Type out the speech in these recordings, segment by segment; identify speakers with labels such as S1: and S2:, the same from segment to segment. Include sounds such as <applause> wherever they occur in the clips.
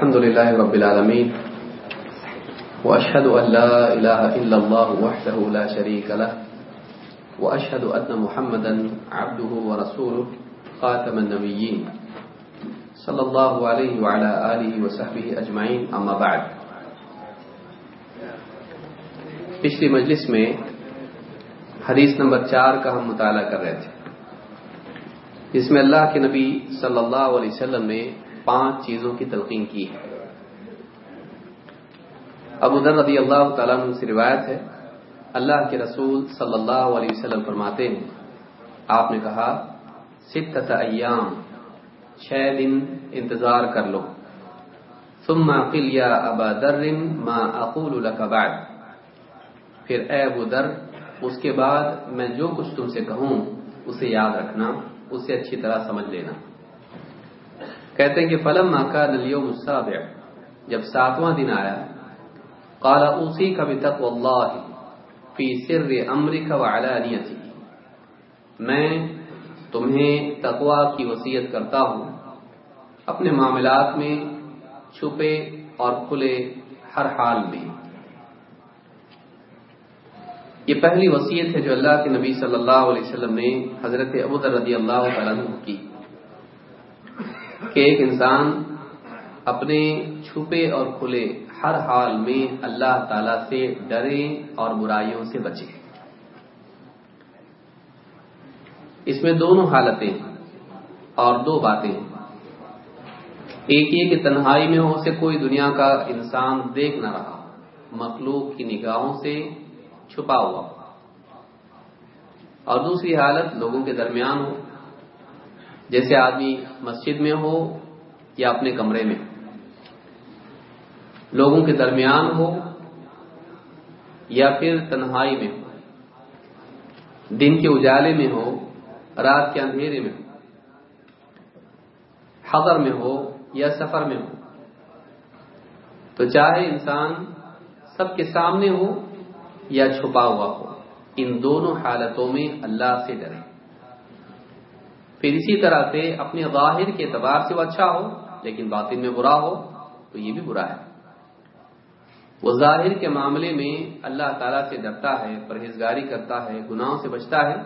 S1: الحمد لله رب العالمين، وأشهد أن لا إله إلا الله وحده لا شريك له، وأشهد أن محمدا عبده ورسوله، خاتم النبيين، صلى الله عليه وعلى آله وصحبه أجمعين، أما بعد. پچھلی مجلس میں حدیث نمبر چار کا ہم مطالعہ کر رہے تھے، جس میں اللہ کے نبی صلی اللہ علیہ وسلم نے پانچ چیزوں کی تلقین کی ہے۔ ابو ذر رضی اللہ تعالیٰ عنہ سے روایت ہے، اللہ کے رسول صلی اللہ علیہ وسلم فرماتے ہیں، آپ نے کہا، ستت ایام، چھ دن انتظار کر لو۔ ثم قل یا ابا در ما اقول لك بعد۔ پھر اے ابو در اس کے بعد میں جو کچھ تم سے کہوں، اسے یاد رکھنا، اسے اچھی طرح سمجھ لینا۔ کہتے ہیں کہ فلم کا نلیو السابع، جب ساتواں دن آیا، قال اوسی کا بھی تقو اللہ فی سر امریکہ و علانیتی۔ میں تمہیں تقوا کی وصیت کرتا ہوں، اپنے معاملات میں چھپے اور کھلے ہر حال میں۔ یہ پہلی وصیت ہے جو اللہ کے نبی صلی اللہ علیہ وسلم نے حضرت ابودر رضی اللہ تعالیٰ کی۔ کہ ایک انسان اپنے چھپے اور کھلے ہر حال میں اللہ تعالی سے ڈرے اور برائیوں سے بچے۔ اس میں دونوں حالتیں اور دو باتیں۔ ایک یہ کہ تنہائی میں ہو سے کوئی دنیا کا انسان دیکھ نہ رہا، مخلوق کی نگاہوں سے چھپا ہوا۔ اور دوسری حالت لوگوں کے درمیان ہو جیسے آدمی مسجد میں ہو یا اپنے کمرے میں لوگوں کے درمیان ہو یا پھر تنہائی میں ہو، دن کے اجالے میں ہو، رات کے اندھیرے میں ہو، حضر میں ہو یا سفر میں ہو۔ تو چاہے انسان سب کے سامنے ہو یا چھپا ہوا ہو، ان دونوں حالتوں میں اللہ سے ڈرے۔ پھر اسی طرح سے اپنے ظاہر کے اعتبار سے وہ اچھا ہو، لیکن باطن میں برا ہو، تو یہ بھی برا ہے۔ وہ ظاہر کے معاملے میں اللہ تعالیٰ سے ڈرتا ہے، پرہیزگاری کرتا ہے، گناہوں سے بچتا ہے،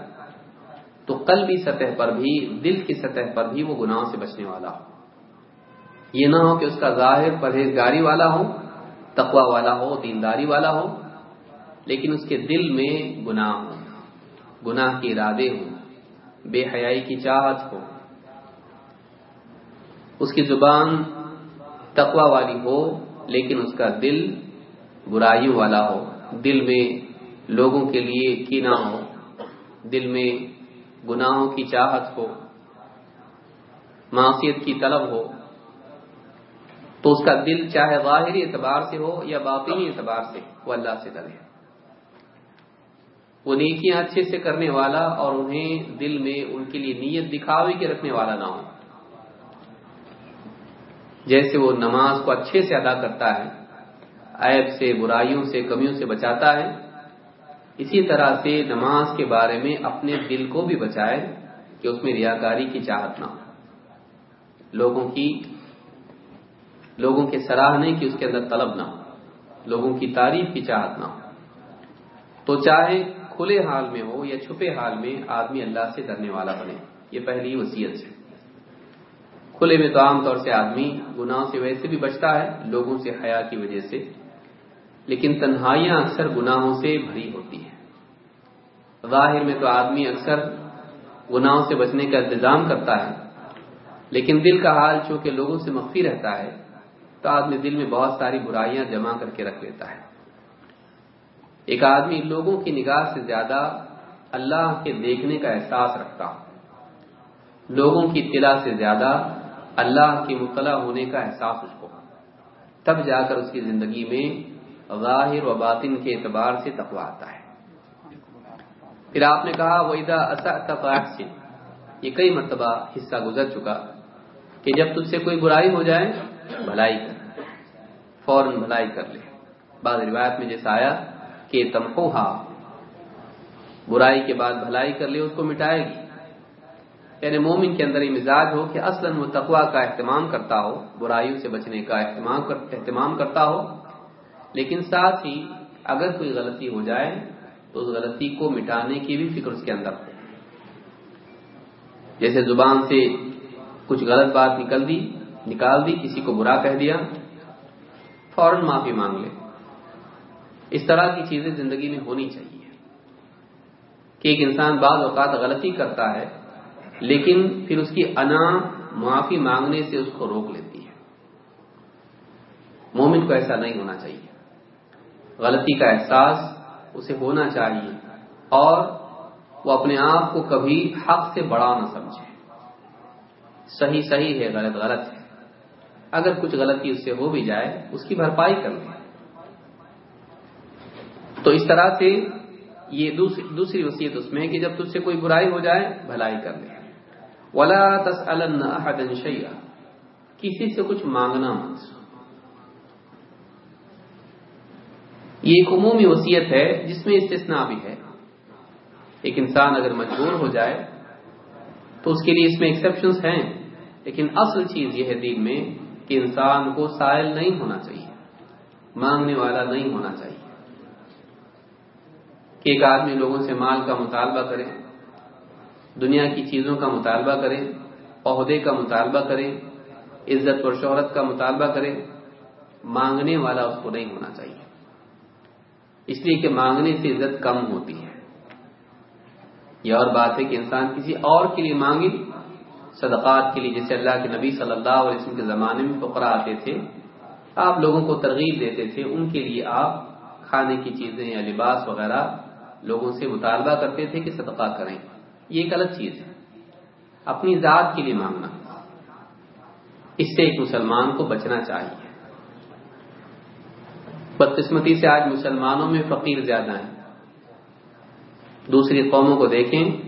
S1: تو قلبی سطح پر بھی، دل کی سطح پر بھی وہ گناہوں سے بچنے والا ہو۔ یہ نہ ہو کہ اس کا ظاہر پرہیزگاری والا ہو تقوا والا ہو، دینداری والا ہو، لیکن اس کے دل میں گناہ ہو، گناہ کے ارادے ہوں۔ بے حیائی کی چاہت ہو۔ اس کی زبان تقوا والی ہو، لیکن اس کا دل برائیوں والا ہو۔ دل میں لوگوں کے لیے کینا ہو۔ دل میں گناہوں کی چاہت ہو۔ معاشیت کی طلب ہو۔ تو اس کا دل چاہے ظاہری اعتبار سے ہو یا باطنی اعتبار سے، وہ اللہ سے ڈرے۔ وہ نیکیاں اچھے سے کرنے والا اور انہیں دل میں ان کے لیے نیت دکھاوے کے رکھنے والا نہ ہو۔ جیسے وہ نماز کو اچھے سے ادا کرتا ہے، عیب سے، برائیوں سے، کمیوں سے بچاتا ہے، اسی طرح سے نماز کے بارے میں اپنے دل کو بھی بچائے کہ اس میں ریاکاری کی چاہت نہ ہو۔ لوگوں کی، لوگوں کے سراہنے کی اس کے اندر طلب نہ ہو۔ لوگوں کی تعریف کی چاہت نہ ہو۔ تو چاہے کھلے حال میں ہو یا چھپے حال میں آدمی اللہ سے ڈرنے والا بنے، یہ پہلی وصیت ہے۔ کھلے میں تو عام طور سے آدمی گناہوں سے ویسے بھی بچتا ہے، لوگوں سے حیا کی وجہ سے، لیکن تنہائیاں اکثر گناہوں سے بھری ہوتی ہیں۔ ظاہر میں تو آدمی اکثر گناہوں سے بچنے کا انتظام کرتا ہے، لیکن دل کا حال چونکہ لوگوں سے مخفی رہتا ہے، تو آدمی دل میں بہت ساری برائیاں جمع کر کے رکھ لیتا ہے۔ ایک آدمی لوگوں کی نگاہ سے زیادہ اللہ کے دیکھنے کا احساس رکھتا ہوں۔ لوگوں کی اطلاع سے زیادہ اللہ کے مطلع ہونے کا احساس اس کو تب جا کر اس کی زندگی میں ظاہر و باطن کے اعتبار سے تقوا آتا ہے۔ پھر آپ نے کہا ویدا اصن یہ کئی مرتبہ حصہ گزر چکا کہ جب تجھ سے کوئی برائی ہو جائے، بھلائی کر۔ فوراً بھلائی کر لے۔ بعض روایت میں جیسا آیا کہ تمہا برائی کے بعد بھلائی کر لے، اس کو مٹائے گی۔ یعنی مومن کے اندر یہ مزاج ہو کہ اصلا وہ تقوا کا اہتمام کرتا ہو، برائیوں سے بچنے کا اہتمام کرتا ہو۔ لیکن ساتھ ہی اگر کوئی غلطی ہو جائے، تو اس غلطی کو مٹانے کی بھی فکر اس کے اندر۔ ہو جیسے زبان سے کچھ غلط بات نکل دی، نکال دی، کسی کو برا کہہ دیا، فوراً معافی مانگ لے۔ اس طرح کی چیزیں زندگی میں ہونی چاہیے کہ ایک انسان بعض اوقات غلطی کرتا ہے، لیکن پھر اس کی انا معافی مانگنے سے اس کو روک لیتی ہے۔ مومن کو ایسا نہیں ہونا چاہیے۔ غلطی کا احساس اسے ہونا چاہیے اور وہ اپنے آپ کو کبھی حق سے بڑا نہ سمجھے۔ صحیح صحیح ہے، غلط غلط ہے۔ اگر کچھ غلطی اس سے ہو بھی جائے، اس کی بھرپائی کر لیں تو اس طرح سے یہ دوسری وصیت اس میں ہے کہ جب تجھ سے کوئی برائی ہو جائے، بھلائی کر لے۔ ولا تس شیا کسی سے کچھ مانگنا مت۔ یہ ایک عمومی وصیت ہے، جس میں استثناء بھی ہے۔ ایک انسان اگر مجبور ہو جائے، تو اس کے لیے اس میں ایکسپشنس ہیں، لیکن اصل چیز یہ ہے دین میں کہ انسان کو سائل نہیں ہونا چاہیے، مانگنے والا نہیں ہونا چاہیے۔ کہ ایک آدمی لوگوں سے مال کا مطالبہ کرے، دنیا کی چیزوں کا مطالبہ کرے، عہدے کا مطالبہ کرے، عزت اور شہرت کا مطالبہ کرے، مانگنے والا اس کو نہیں ہونا چاہیے۔ اس لیے کہ مانگنے سے عزت کم ہوتی ہے۔ یہ اور بات ہے کہ انسان کسی اور کے لیے مانگے، صدقات کے لیے، جیسے اللہ کے نبی صلی اللہ علیہ وسلم کے زمانے میں فقرا آتے تھے، آپ لوگوں کو ترغیب دیتے تھے، ان کے لیے آپ کھانے کی چیزیں یا لباس وغیرہ لوگوں سے مطالبہ کرتے تھے کہ صدقہ کریں۔ یہ ایک الگ چیز ہے۔ اپنی ذات کے لیے مانگنا۔ اس سے ایک مسلمان کو بچنا چاہیے۔ بدقسمتی سے آج مسلمانوں میں فقیر زیادہ ہیں۔ دوسری قوموں کو دیکھیں۔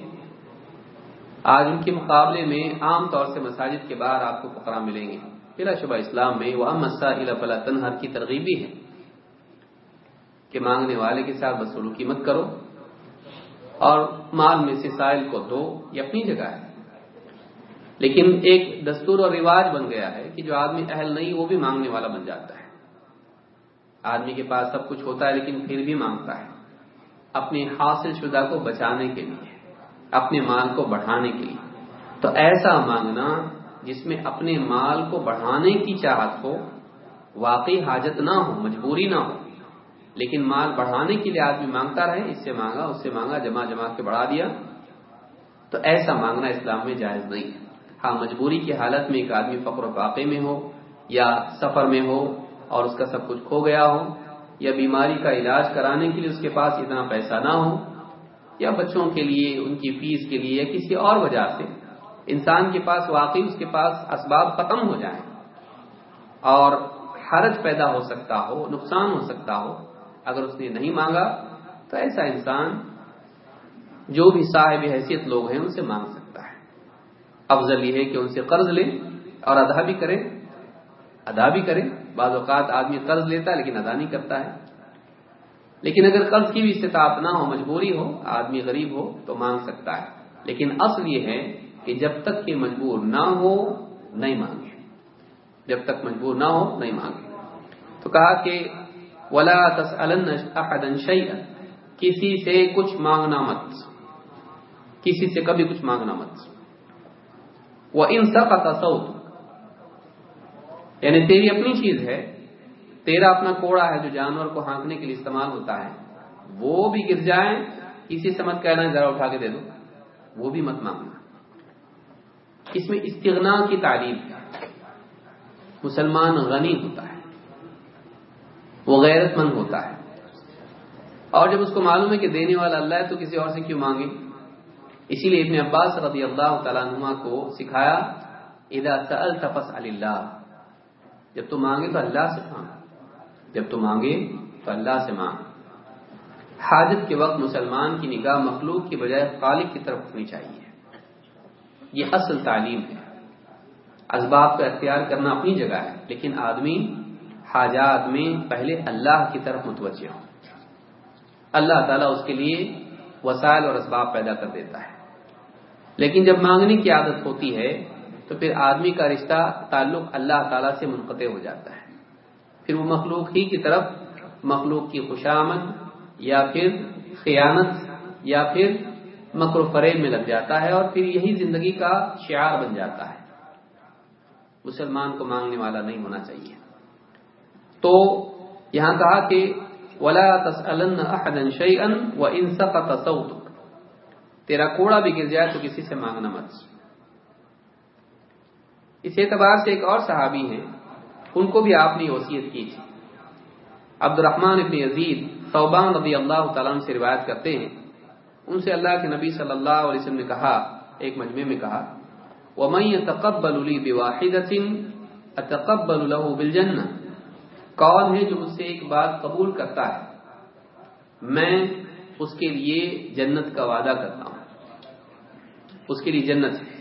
S1: آج ان کے مقابلے میں عام طور سے مساجد کے باہر آپ کو فقرا ملیں گے۔ بلا شبہ اسلام میں وہ مسا فلا تنہر کی ترغیبی ہے کہ مانگنے والے کے ساتھ بسلوکی مت کرو۔ اور مال میں سے سائل کو دو یہ اپنی جگہ ہے لیکن ایک دستور اور رواج بن گیا ہے کہ جو آدمی اہل نہیں، وہ بھی مانگنے والا بن جاتا ہے۔ آدمی کے پاس سب کچھ ہوتا ہے، لیکن پھر بھی مانگتا ہے۔ اپنی حاصل شدہ کو بچانے کے لیے، اپنے مال کو بڑھانے کے لیے۔ تو ایسا مانگنا جس میں اپنے مال کو بڑھانے کی چاہت ہو، واقعی حاجت نہ ہو، مجبوری نہ ہو لیکن مال بڑھانے کے لیے آدمی مانگتا رہے، اس سے مانگا، اس سے مانگا جمع جمع کے بڑھا دیا۔ تو ایسا مانگنا اسلام میں جائز نہیں۔ ہے ہاں مجبوری کی حالت میں ایک آدمی فقر و فاقے میں ہو یا سفر میں ہو اور اس کا سب کچھ کھو گیا ہو یا بیماری کا علاج کرانے کے لیے اس کے پاس اتنا پیسہ نہ ہو یا بچوں کے لیے، ان کی فیس کے لیے یا کسی اور وجہ سے انسان کے پاس واقعی اس کے پاس اسباب ختم ہو جائیں اور حرج پیدا ہو سکتا ہو، نقصان ہو سکتا ہو اگر اس نے نہیں مانگا، تو ایسا انسان جو بھی صاحب حیثیت لوگ ہیں، ان سے مانگ سکتا ہے۔ افضل یہ ہے کہ ان سے قرض لے اور ادا بھی کرے۔ ادا بھی کرے۔ بعض اوقات آدمی قرض لیتا ہے، لیکن ادا نہیں کرتا ہے۔ لیکن اگر قرض کی بھی استطاعت نہ ہو، مجبوری ہو، آدمی غریب ہو، تو مانگ سکتا ہے۔ لیکن اصل یہ ہے کہ جب تک کہ مجبور نہ ہو، نہیں مانگے۔ جب تک مجبور نہ ہو، نہیں مانگے۔ تو کہا کہ ولا شيئا، کسی سے کچھ مانگنا مت۔ کسی سے کبھی کچھ مانگنا مت۔ وہ ان سب کا یعنی تیری اپنی چیز ہے، تیرا اپنا کوڑا ہے جو جانور کو ہانکنے کے لیے استعمال ہوتا ہے، وہ بھی گر جائیں، کسی سے مت کہنا، ذرا اٹھا کے دے دو۔ وہ بھی مت مانگنا۔ اس میں استغنا کی تعلیم، مسلمان غنی ہوتا ہے۔ وہ غیرت مند ہوتا ہے۔ اور جب اس کو معلوم ہے کہ دینے والا اللہ ہے تو کسی اور سے کیوں مانگے؟ اسی لیے ابن عباس رضی اللہ تعالیٰ نما کو سکھایا ادا تفس اللہ. جب تو مانگے تو اللہ سے مانگ۔ جب تو مانگے تو اللہ سے مانگ۔ حاجت کے وقت مسلمان کی نگاہ مخلوق کی بجائے خالق کی طرف ہونی چاہیے۔ یہ اصل تعلیم ہے۔ اسباب کا اختیار کرنا اپنی جگہ ہے، لیکن آدمی حاجات میں پہلے اللہ کی طرف متوجہ ہوں۔ اللہ تعالیٰ اس کے لیے وسائل اور اسباب پیدا کر دیتا ہے۔ لیکن جب مانگنے کی عادت ہوتی ہے، تو پھر آدمی کا رشتہ تعلق اللہ تعالی سے منقطع ہو جاتا ہے۔ پھر وہ مخلوق ہی کی طرف، مخلوق کی خوشامد یا پھر خیانت یا پھر مکر و فریب میں لگ جاتا ہے اور پھر یہی زندگی کا شعار بن جاتا ہے۔ مسلمان کو مانگنے والا نہیں ہونا چاہیے۔ تو یہاں کہا کہ ولا و تیرا کوڑا بھی گر جائے تو کسی سے مانگنا مت۔ اس اعتبار سے ایک اور صحابی ہیں، ان کو بھی آپ نے وصیت کی تھی۔ عبد الرحمان ابن یزید صوبان رضی اللہ تعالیٰ سے روایت کرتے ہیں۔ ان سے اللہ کے نبی صلی اللہ علیہ وسلم نے کہا، ایک مجمع میں کہا، وَمَن يَتَقَبَّلُ لِي بِوَاحِدَةٍ أَتَقَبَّلُ لَهُ بِالْجَنَّةِ۔ کون ہے جو مجھ سے ایک بات قبول کرتا ہے؟ میں اس کے لیے جنت کا وعدہ کرتا ہوں۔ اس کے لیے جنت ہے۔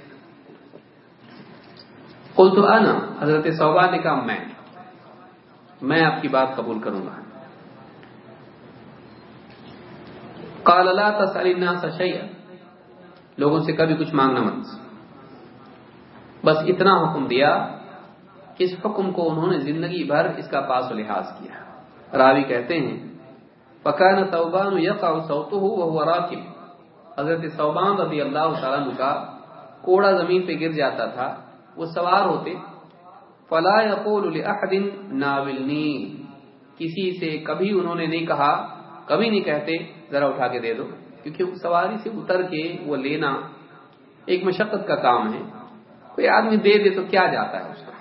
S1: قلت انا، حضرت صوبہ نے کہا، میں میں آپ کی بات قبول کروں گا۔ قال، لا تسأل الناس شيئا۔ لوگوں سے کبھی کچھ مانگنا مت۔ بس اتنا حکم دیا اس حکم کو انہوں نے زندگی بھر اس کا پاس و لحاظ کیا راوی کہتے ہیں پکان صوبان یقع صوته وهو راکب. حضرت صوبان رضی اللہ تعالیٰ کا کوڑا زمین پہ گر جاتا تھا، وہ سوار ہوتے، فلا يقول لاحد ناولنی. کسی سے کبھی انہوں نے نہیں کہا، کبھی نہیں کہتے، ذرا اٹھا کے دے دو. کیونکہ سواری سے اتر کے وہ لینا ایک مشقت کا کام ہے۔ کوئی آدمی دے دے تو کیا جاتا ہے اس کا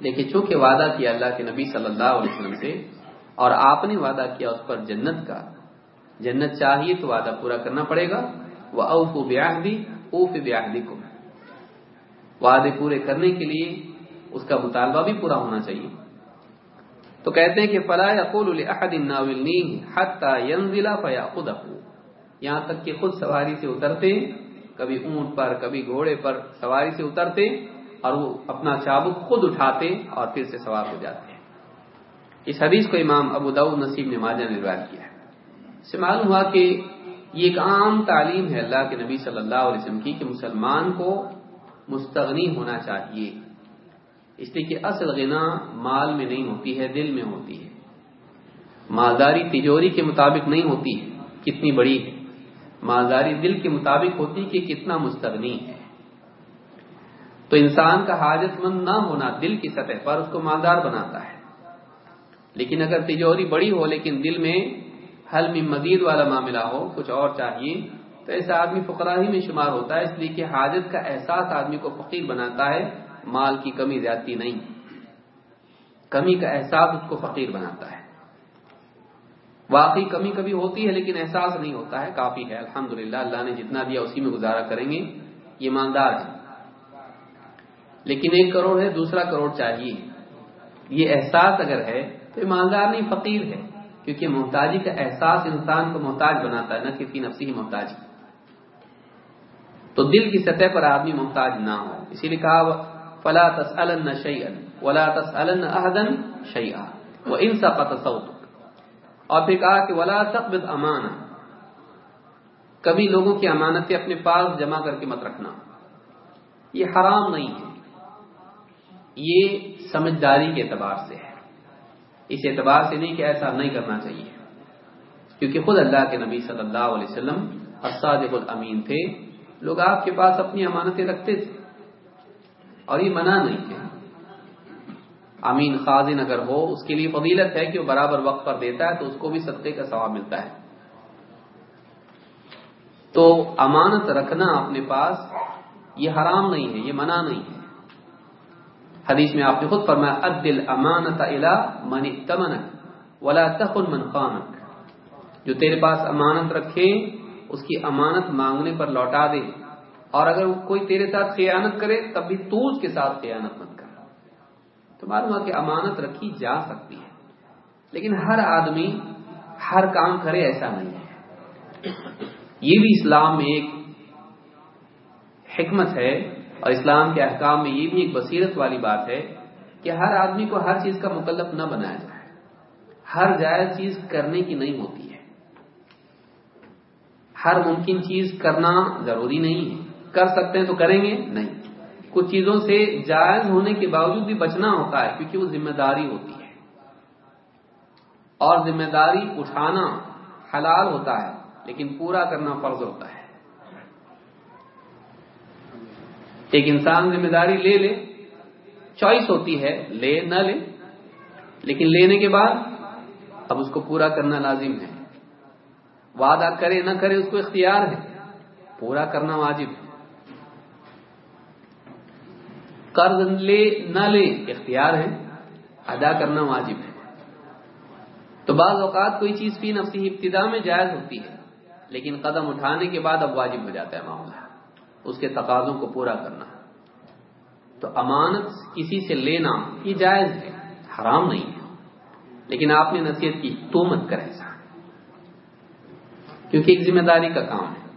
S1: لیکن چونکہ وعدہ کیا اللہ کے نبی صلی اللہ علیہ وسلم سے، اور آپ نے وعدہ کیا اس پر جنت کا، جنت چاہیے تو وعدہ پورا کرنا پڑے گا۔ وہ اوف بیاہ بھی اوف بیاہ کو وعدے پورے کرنے کے لیے اس کا مطالبہ بھی پورا ہونا چاہیے۔ تو کہتے ہیں کہ فلا یقول احد ناولنی حتى ينزل فياخذه یہاں تک کہ خود سواری سے اترتے، کبھی اونٹ پر، کبھی گھوڑے پر سواری سے اترتے اور وہ اپنا چابک خود اٹھاتے اور پھر سے سوار ہو جاتے اس حدیث کو امام ابو داؤد نصیب نے ماجہ نے روایت کیا ہے۔ اس سے معلوم ہوا کہ یہ ایک عام تعلیم ہے اللہ کے نبی صلی اللہ علیہ وسلم کی کہ مسلمان کو مستغنی ہونا چاہیے۔ اس لیے کہ اصل غنا مال میں نہیں ہوتی ہے، دل میں ہوتی ہے۔ مالداری تجوری کے مطابق نہیں ہوتی ہے، کتنی بڑی ہے۔ مالداری دل کے مطابق ہوتی کہ کتنا مستغنی ہے۔ تو انسان کا حاجت مند نہ ہونا دل کی سطح پر اس کو مالدار بناتا ہے۔ لیکن اگر تجوری بڑی ہو لیکن دل میں حل میں مزید والا معاملہ ہو، کچھ اور چاہیے، تو ایسا آدمی فقراہی میں شمار ہوتا ہے، اس لیے کہ حاجت کا احساس آدمی کو فقیر بناتا ہے، مال کی کمی زیادتی نہیں۔ کمی کا احساس اس کو فقیر بناتا ہے۔ واقعی کمی کبھی ہوتی ہے لیکن احساس نہیں ہوتا ہے، کافی ہے۔ الحمدللہ، اللہ نے جتنا دیا اسی میں گزارا کریں گے۔ یہ ایماندار ہے لیکن ایک کروڑ ہے، دوسرا کروڑ چاہیے۔ یہ احساس اگر ہے تو ایماندار نہیں، فقیر ہے۔ کیونکہ محتاجی کا احساس انسان کو محتاج بناتا ہے، نہ کسی نفسی ہی محتاج تو دل کی سطح پر آدمی محتاج نہ ہو۔ اسی لیے کہا، فلا تسألن شيئا ولا تسألن احدا شيئا وان سقط صوتك اور پھر کہا کہ، ولا تقبض امانہ کبھی لوگوں کی امانتیں اپنے پاس جمع کر کے مت رکھنا۔ یہ حرام نہیں ہے۔ یہ سمجھداری کے اعتبار سے ہے۔ اس اعتبار سے نہیں کہ ایسا نہیں کرنا چاہیے۔ کیونکہ خود اللہ کے نبی صلی اللہ علیہ وسلم الصادق الامین تھے۔ لوگ آپ کے پاس اپنی امانتیں رکھتے تھے۔ اور یہ منع نہیں ہے امین خازن اگر ہو، اس کے لیے فضیلت ہے کہ وہ برابر وقت پر دیتا ہے تو اس کو بھی صدقے کا ثواب ملتا ہے۔ تو امانت رکھنا اپنے پاس یہ حرام نہیں ہے، یہ منع نہیں ہے۔ حدیث میں آپ نے خود فرمایا ادل امانت الا من تمنک ولا تخن من خانک. جو تیرے پاس امانت رکھے، اس کی امانت مانگنے پر لوٹا دے۔ اور اگر کوئی تیرے ساتھ خیانت کرے، تب بھی تو اس کے ساتھ خیانت مت کر۔ تو معلوم ہے کہ امانت رکھی جا سکتی ہے۔ لیکن ہر آدمی ہر کام کرے ایسا نہیں ہے۔ یہ بھی اسلام میں ایک حکمت ہے اور اسلام کے احکام میں یہ بھی ایک بصیرت والی بات ہے کہ ہر آدمی کو ہر چیز کا مکلف نہ بنایا جائے۔ ہر جائز چیز کرنے کی نہیں ہوتی ہے۔ ہر ممکن چیز کرنا ضروری نہیں ہے۔ کر سکتے ہیں تو کریں گے؟ نہیں۔ کچھ چیزوں سے جائز ہونے کے باوجود بھی بچنا ہوتا ہے کیونکہ وہ ذمہ داری ہوتی ہے۔ اور ذمہ داری اٹھانا حلال ہوتا ہے، لیکن پورا کرنا فرض ہوتا ہے۔ ایک انسان ذمہ داری لے لے، چوائس ہوتی ہے لے نہ لے، لیکن لینے کے بعد اب اس کو پورا کرنا لازم ہے۔ وعدہ کرے نہ کرے اس کو اختیار ہے، پورا کرنا واجب ہے۔ قرض لے نہ لے، اختیار ہے، ادا کرنا واجب ہے۔ تو بعض اوقات کوئی چیز فی نفسی ابتدا میں جائز ہوتی ہے، لیکن قدم اٹھانے کے بعد اب واجب ہو جاتا ہے معاملہ۔ اس کے تقاضوں کو پورا کرنا تو امانت کسی سے لینا یہ جائز ہے، حرام نہیں ہے۔ لیکن آپ نے نصیحت کی، تو مت کر ایسا کیونکہ ایک ذمہ داری کا کام ہے۔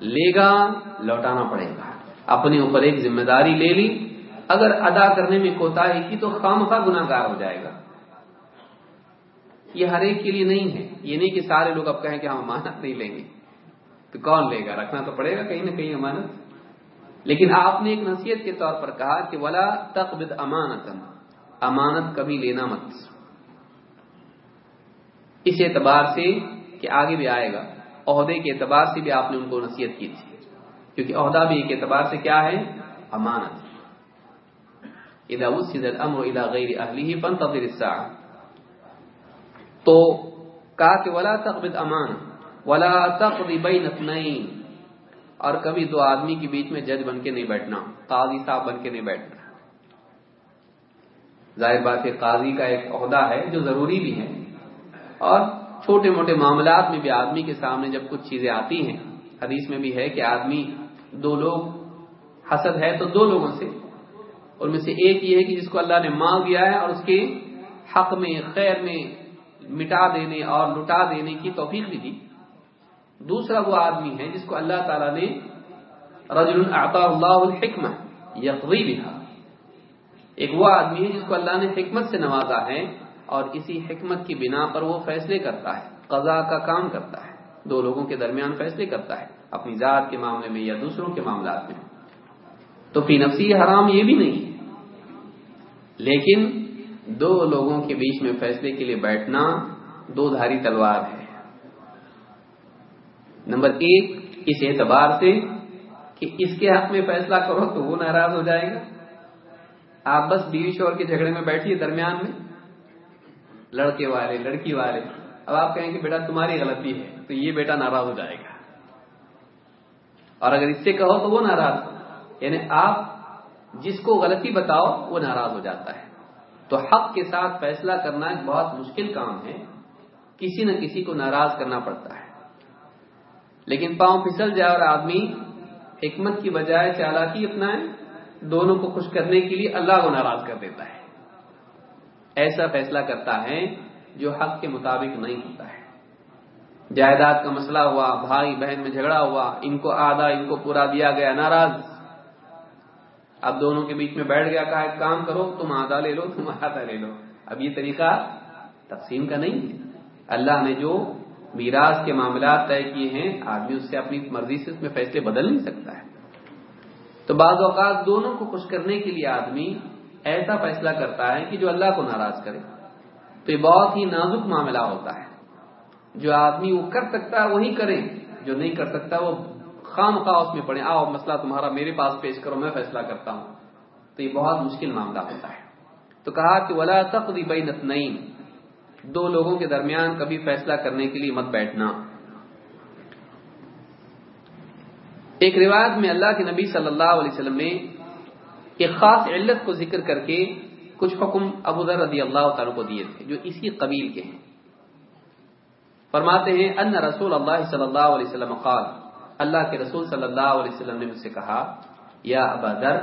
S1: لے گا، لوٹانا پڑے گا۔ اپنے اوپر ایک ذمہ داری لے لی۔ اگر ادا کرنے میں کوتا کی تو خام خواہ گناگار ہو جائے گا۔ یہ ہر ایک کے لیے نہیں ہے۔ یہ نہیں کہ سارے لوگ اب کہیں کہ ہم امانت نہیں لیں گے۔ تو کون لے گا؟ رکھنا تو پڑے گا کہیں نہ کہیں امانت۔ لیکن آپ نے ایک نصیحت کے طور پر کہا کہ ولا تقبد امانت امانت کبھی لینا مت۔ اس اعتبار سے کہ آگے بھی آئے گا۔ عہدے کے اعتبار سے بھی آپ نے ان کو نصیحت کی تھی۔ کیونکہ عہدہ بھی ایک اعتبار سے کیا ہے؟ امانت۔ اذا وسد الامر الى غیر اهله فانتظر الساعه تو کہا کہ ولا تقبض امان ولا تقضي بين اثنين۔ اور کبھی دو آدمی کے بیچ میں جج بن کے نہیں بیٹھنا، قاضی صاحب بن کے نہیں بیٹھنا۔ ظاہر بات ہے، قاضی کا ایک عہدہ ہے جو ضروری بھی ہے۔ اور چھوٹے موٹے معاملات میں بھی آدمی کے سامنے جب کچھ چیزیں آتی ہیں، حدیث میں بھی ہے کہ آدمی دو لوگ حسد ہے تو دو لوگوں سے۔ ان میں سے ایک یہ ہے کہ جس کو اللہ نے مانگ دیا ہے اور اس کے حق میں، خیر میں مٹا دینے اور لٹا دینے کی توفیق بھی دی۔ دوسرا وہ آدمی ہے جس کو اللہ تعالیٰ نے رجل اعطا اللہ الحکمہ یقوی بھی ایک وہ آدمی ہے جس کو اللہ نے حکمت سے نوازا ہے اور اسی حکمت کی بنا پر وہ فیصلے کرتا ہے، قضاء کا کام کرتا ہے۔ دو لوگوں کے درمیان فیصلے کرتا ہے، اپنی ذات کے معاملے میں یا دوسروں کے معاملات میں۔ تو فی نفسی حرام یہ بھی نہیں۔ لیکن دو لوگوں کے بیچ میں فیصلے کے لیے بیٹھنا دو دھاری تلوار ہے۔ نمبر ایک، اس اعتبار سے کہ اس کے حق میں فیصلہ کرو تو وہ ناراض ہو جائے گا۔ آپ بس بیوی شور کے جھگڑے میں بیٹھیے درمیان میں۔ لڑکے والے، لڑکی والے۔ اب آپ کہیں کہ بیٹا تمہاری غلطی ہے، تو یہ بیٹا ناراض ہو جائے گا۔ اور اگر اس سے کہو تو وہ ناراض یعنی آپ جس کو غلطی بتاؤ، وہ ناراض ہو جاتا ہے۔ تو حق کے ساتھ فیصلہ کرنا ایک بہت مشکل کام ہے۔ کسی نہ کسی کو ناراض کرنا پڑتا ہے۔ لیکن پاؤں پھسل جائے اور آدمی حکمت کی بجائے چالاکی اپنائے، دونوں کو خوش کرنے کے لیے اللہ کو ناراض کر دیتا ہے۔ ایسا فیصلہ کرتا ہے جو حق کے مطابق نہیں ہوتا ہے۔ جائیداد کا مسئلہ ہوا، بھائی بہن میں جھگڑا ہوا، ان کو آدھا، ان کو پورا دیا گیا، ناراض۔ اب دونوں کے بیچ میں بیٹھ گیا، کہا ایک کام کرو، تم آدھا لے لو، تم آدھا لے لو۔ اب یہ طریقہ تقسیم کا نہیں ہے۔ اللہ نے جو میراث کے معاملات طے کیے ہیں، آدمی اس سے اپنی مرضی سے اس میں فیصلے بدل نہیں سکتا ہے۔ تو بعض اوقات دونوں کو خوش کرنے کے لیے آدمی ایسا فیصلہ کرتا ہے کہ جو اللہ کو ناراض کرے۔ تو یہ بہت ہی نازک معاملہ ہوتا ہے۔ جو آدمی وہ کر سکتا ہے، وہی کرے۔ جو نہیں کر سکتا، وہ خام خواہ اس میں پڑے۔ آؤ، مسئلہ تمہارا میرے پاس پیش کرو، میں فیصلہ کرتا ہوں۔ تو یہ بہت مشکل معاملہ ہوتا ہے۔ تو کہا کہ ولا تقری بینت دو لوگوں کے درمیان کبھی فیصلہ کرنے کے لیے مت بیٹھنا۔ ایک روایت میں اللہ کے نبی صلی اللہ علیہ وسلم نے ایک خاص علت کو ذکر کر کے کچھ حکم ابو ذر رضی اللہ تعالیٰ کو دیے تھے، جو اسی قبیل کے ہیں۔ فرماتے ہیں، ان رسول اللہ صلی اللہ علیہ وسلم قال، اللہ کے رسول صلی اللہ علیہ وسلم نے مجھ سے کہا، یا ابا در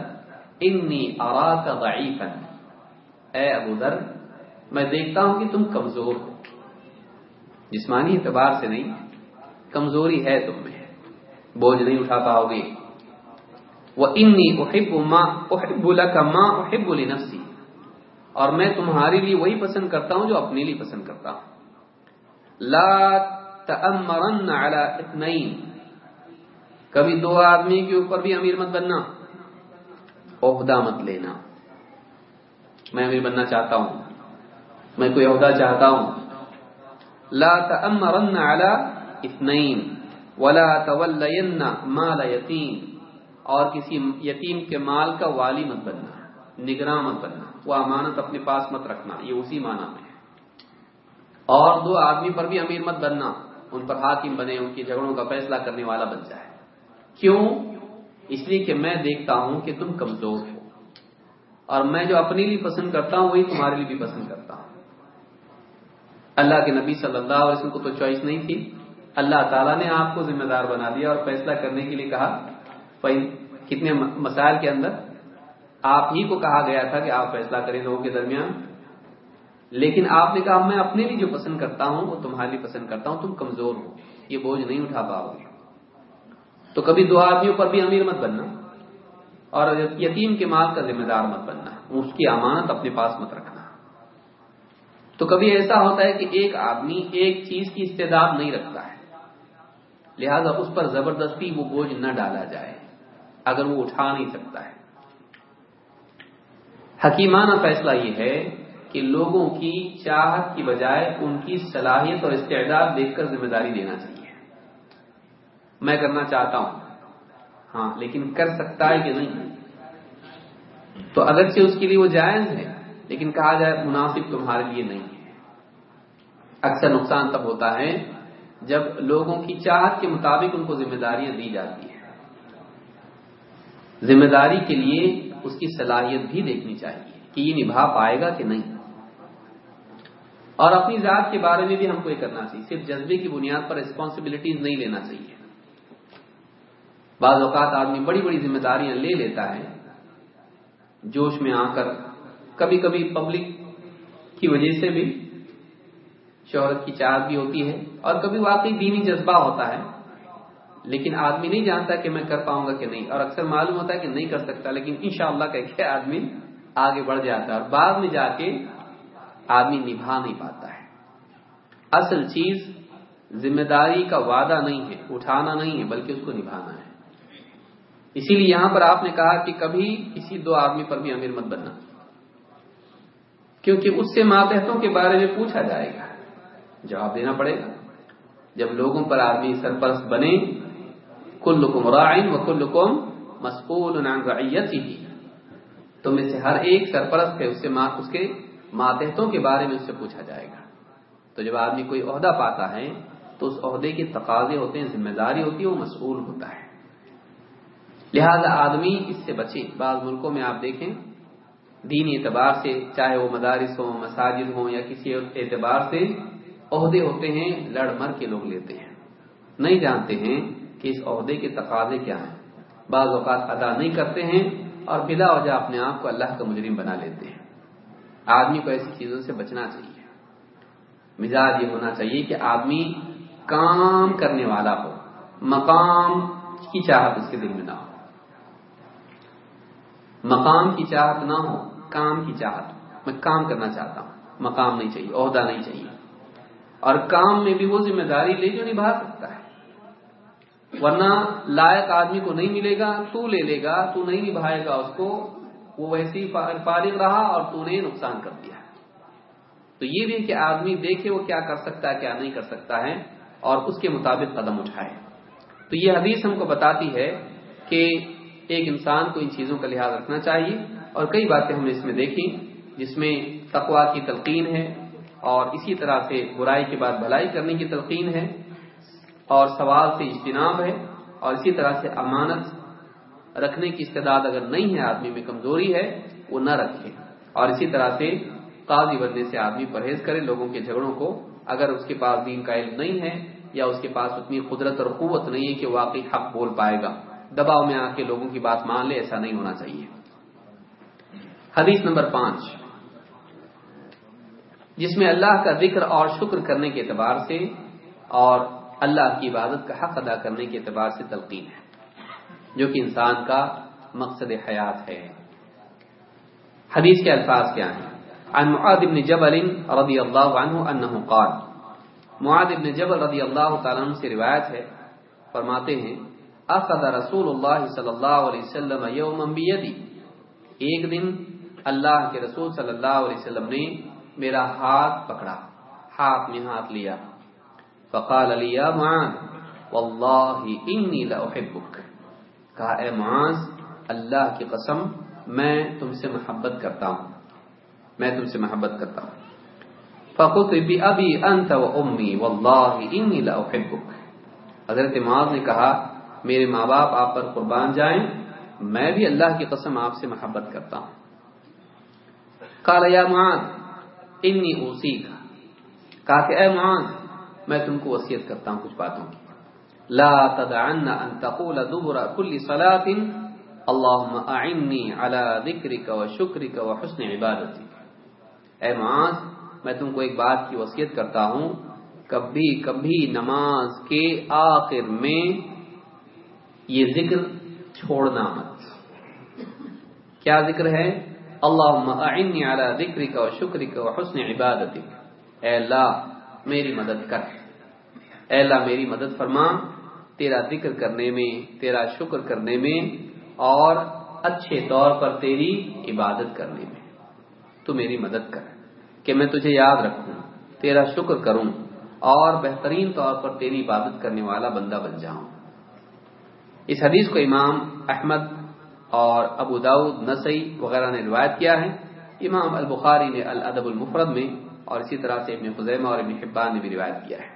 S1: انی اراک ضعیفا۔ اے ابو در میں دیکھتا ہوں کہ تم کمزور ہو۔ جسمانی اعتبار سے نہیں، کمزوری ہے تم میں۔ بوجھ نہیں اٹھا پاؤ گے۔ وہ انی احب ما احب لك ما احب لنفسی اور میں تمہارے لیے وہی پسند کرتا ہوں جو اپنے لیے پسند کرتا ہوں۔ لا تأمرن على اثنين کبھی دو آدمی کے اوپر بھی امیر مت بننا۔ عہدہ مت لینا۔ میں امیر بننا چاہتا ہوں۔ میں کوئی عہدہ چاہتا ہوں۔ لا تأمرن على اثنين ولا تولين مال یتیم۔ اور کسی یتیم کے مال کا والی مت بننا، نگراں مت بننا، وہ امانت اپنے پاس مت رکھنا، یہ اسی معنی میں ہے۔ اور دو آدمی پر بھی امیر مت بننا، ان پر حاکم بنے، ان کی جھگڑوں کا فیصلہ کرنے والا بن جائے۔ کیوں؟ اس لیے کہ میں دیکھتا ہوں کہ تم کمزور ہو۔ اور میں جو اپنے لیے پسند کرتا ہوں، وہی تمہارے لیے بھی پسند کرتا ہوں۔ اللہ کے نبی صلی اللہ علیہ وسلم کو تو چوائس نہیں تھی۔ اللہ تعالیٰ نے آپ کو ذمہ دار بنا دیا اور فیصلہ کرنے کے لیے کہا۔ کتنے مسائل کے اندر آپ ہی کو کہا گیا تھا کہ آپ فیصلہ کریں لوگوں کے درمیان۔ لیکن آپ نے کہا، میں اپنے لیے جو پسند کرتا ہوں، وہ تمہارے لیے پسند کرتا ہوں، تم کمزور ہو، یہ بوجھ نہیں اٹھا پاؤ گے۔ تو کبھی دو آدمیوں پر بھی امیر مت بننا اور یتیم کے مال کا ذمہ دار مت بننا۔ اس کی امانت اپنے پاس مت رکھنا۔ تو کبھی ایسا ہوتا ہے کہ ایک آدمی ایک چیز کی استعداد نہیں رکھتا ہے۔ لہذا اس پر زبردستی وہ بوجھ نہ ڈالا جائے۔ اگر وہ اٹھا نہیں سکتا ہے۔ حکیمانہ فیصلہ یہ ہے کہ لوگوں کی چاہت کی بجائے ان کی صلاحیت اور استعداد دیکھ کر ذمہ داری دینا چاہیے۔ میں کرنا چاہتا ہوں۔ ہاں لیکن کر سکتا ہے کہ نہیں؟ تو اگرچہ اس کے لیے وہ جائز ہے لیکن کہا جائے مناسب تمہارے لیے نہیں ہے۔ اکثر نقصان تب ہوتا ہے جب لوگوں کی چاہت کے مطابق ان کو ذمہ داریاں دی جاتی ہیں۔ ذمہ داری کے لیے اس کی صلاحیت بھی دیکھنی چاہیے کہ یہ نبھا پائے گا کہ نہیں۔ اور اپنی ذات کے بارے میں بھی ہم کو یہ کرنا چاہیے، صرف جذبے کی بنیاد پر ریسپانسبلٹیز نہیں لینا چاہیے۔ بعض اوقات آدمی بڑی بڑی ذمہ داریاں لے لیتا ہے، جوش میں آ کر کبھی کبھی پبلک کی وجہ سے بھی شہرت کی چاہت بھی ہوتی ہے اور کبھی واقعی دینی جذبہ ہوتا ہے۔ لیکن آدمی نہیں جانتا کہ میں کر پاؤں گا کہ نہیں اور اکثر معلوم ہوتا ہے کہ نہیں کر سکتا، لیکن انشاءاللہ شاء اللہ کہ آدمی آگے بڑھ جاتا ہے اور بعد میں جا کے آدمی نبھا نہیں پاتا ہے۔ اصل چیز ذمہ داری کا وعدہ نہیں ہے، اٹھانا نہیں ہے، بلکہ اس کو نبھانا ہے۔ اسی لیے یہاں پر آپ نے کہا کہ کبھی کسی دو آدمی پر بھی امیر مت بننا۔ کیونکہ اس سے ماتحتوں کے بارے میں پوچھا جائے گا۔ جواب دینا پڑے گا۔ جب لوگوں پر آدمی سرپرست بنے کل لکم رائن و کل لکم مسکول ہی تو میں سے ہر ایک سرپرست ہے، اس سے اس کے ماتحتوں کے بارے میں اس سے پوچھا جائے گا۔ تو جب آدمی کوئی عہدہ پاتا ہے، تو اس عہدے کے تقاضے ہوتے ہیں، ذمہ داری ہوتی ہے، وہ مسئول ہوتا ہے۔ لہذا آدمی اس سے بچے۔ بعض ملکوں میں آپ دیکھیں دینی اعتبار سے، چاہے وہ مدارس ہوں، مساجد ہوں یا کسی اعتبار سے عہدے ہوتے ہیں، لڑ مر کے لوگ لیتے ہیں۔ نہیں جانتے ہیں کہ اس عہدے کے تقاضے کیا ہیں۔ بعض اوقات ادا نہیں کرتے ہیں اور بلا وجہ اپنے آپ کو اللہ کا مجرم بنا لیتے ہیں۔ آدمی کو ایسی چیزوں سے بچنا چاہیے۔ مزاج یہ ہونا چاہیے کہ آدمی کام کرنے والا ہو، مقام کی چاہت اس کے دل میں نہ ہو۔ مقام کی چاہت نہ ہو۔ کام کی چاہت میں کام کرنا چاہتا ہوں۔ مقام نہیں چاہیے، عہدہ نہیں چاہیے۔ اور کام میں بھی وہ ذمہ داری لے جو نبھا سکتا ہے۔ ورنہ لائق آدمی کو نہیں ملے گا، تو لے لے گا، تو نہیں نبھائے گا اس کو، وہ ویسے ہی فارغ رہا اور تو نے نقصان کر دیا۔ تو یہ بھی کہ آدمی دیکھے وہ کیا کر سکتا ہے، کیا نہیں کر سکتا ہے اور اس کے مطابق قدم اٹھائے۔ تو یہ حدیث ہم کو بتاتی ہے کہ ایک انسان کو ان چیزوں کا لحاظ رکھنا چاہیے۔ اور کئی باتیں ہم نے اس میں دیکھی جس میں تقوا کی تلقین ہے اور اسی طرح سے برائی کے بعد بھلائی کرنے کی تلقین ہے اور سوال سے اجتناب ہے اور اسی طرح سے امانت رکھنے کی استعداد اگر نہیں ہے آدمی میں، کمزوری ہے، وہ نہ رکھے۔ اور اسی طرح سے قاضی بننے سے آدمی پرہیز کرے لوگوں کے جھگڑوں کو، اگر اس کے پاس دین کا علم نہیں ہے یا اس کے پاس اتنی قدرت اور قوت نہیں ہے کہ واقعی حق بول پائے گا۔ دباؤ میں آ کے لوگوں کی بات مان لے، ایسا نہیں ہونا چاہیے۔ حدیث نمبر پانچ۔ جس میں اللہ کا ذکر اور شکر کرنے کے اعتبار سے اور اللہ کی عبادت کا حق ادا کرنے کے اعتبار سے تلقین ہے، جو کہ انسان کا مقصد حیات ہے۔ حدیث کے الفاظ کیا ہیں؟ عن معاذ بن جبل رضی اللہ عنہ انہ قال، معاذ بن جبل رضی اللہ تعالیٰ عنہ سے روایت ہے، فرماتے ہیں، اخذ رسول اللہ صلی اللہ علیہ وسلم یوم بیدی، ایک دن اللہ کے رسول صلی اللہ علیہ وسلم نے میرا ہاتھ پکڑا، ہاتھ میں ہاتھ لیا۔ فقال علی یا معاذ، واللہ انی لاحبک کہا، اے معاذ، اللہ کی قسم، میں تم سے محبت کرتا ہوں۔ میں تم سے محبت کرتا ہوں۔ فقلت بأبی انت و امی، واللہ انی لاحبک حضرت معاذ نے کہا، میرے ماں باپ آپ پر قربان جائیں، میں بھی اللہ کی قسم آپ سے محبت کرتا ہوں۔ قال یا معاذ، انی اوصیک کہا کہ اے معاذ، میں تم کو وصیت کرتا ہوں کچھ باتوں کی۔ لا تدعن ان تقول دبر كل صلاه اللهم اعني على ذكرك وشكرك وحسن عبادتك اے معاذ، میں تم کو ایک بات کی وصیت کرتا ہوں۔ کبھی کبھی نماز کے آخر میں یہ ذکر چھوڑنا مت۔ کیا ذکر ہے؟ اللهم اعني على ذكرك وشكرك وحسن عبادتك اے اللہ، میری مدد کر۔ اے اللہ، میری مدد فرما۔ تیرا ذکر کرنے میں، تیرا شکر کرنے میں اور اچھے طور پر تیری عبادت کرنے میں۔ تو میری مدد کر کہ میں تجھے یاد رکھوں، تیرا شکر کروں اور بہترین طور پر تیری عبادت کرنے والا بندہ بن جاؤں۔ اس حدیث کو امام احمد اور ابو داود نسئی وغیرہ نے روایت کیا ہے۔ امام البخاری نے الادب المفرد میں اور اسی طرح سے ابن خزیمہ اور ابن حبان نے بھی روایت کیا ہے۔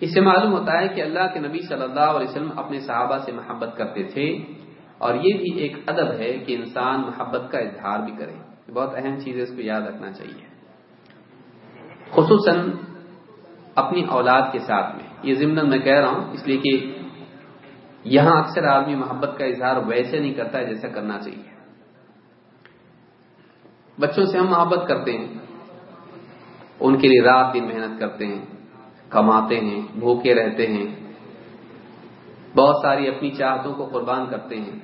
S1: اس سے معلوم ہوتا ہے کہ اللہ کے نبی صلی اللہ علیہ وسلم اپنے صحابہ سے محبت کرتے تھے اور یہ بھی ایک ادب ہے کہ انسان محبت کا اظہار بھی کرے۔ بہت اہم چیز ہے، اس کو یاد رکھنا چاہیے۔ خصوصاً اپنی اولاد کے ساتھ میں۔ یہ ضمن میں کہہ رہا ہوں، اس لیے کہ یہاں اکثر آدمی محبت کا اظہار ویسے نہیں کرتا ہے جیسا کرنا چاہیے۔ بچوں سے ہم محبت کرتے ہیں۔ ان کے لیے رات دن محنت کرتے ہیں، کماتے ہیں، بھوکے رہتے ہیں۔ بہت ساری اپنی چاہتوں کو قربان کرتے ہیں۔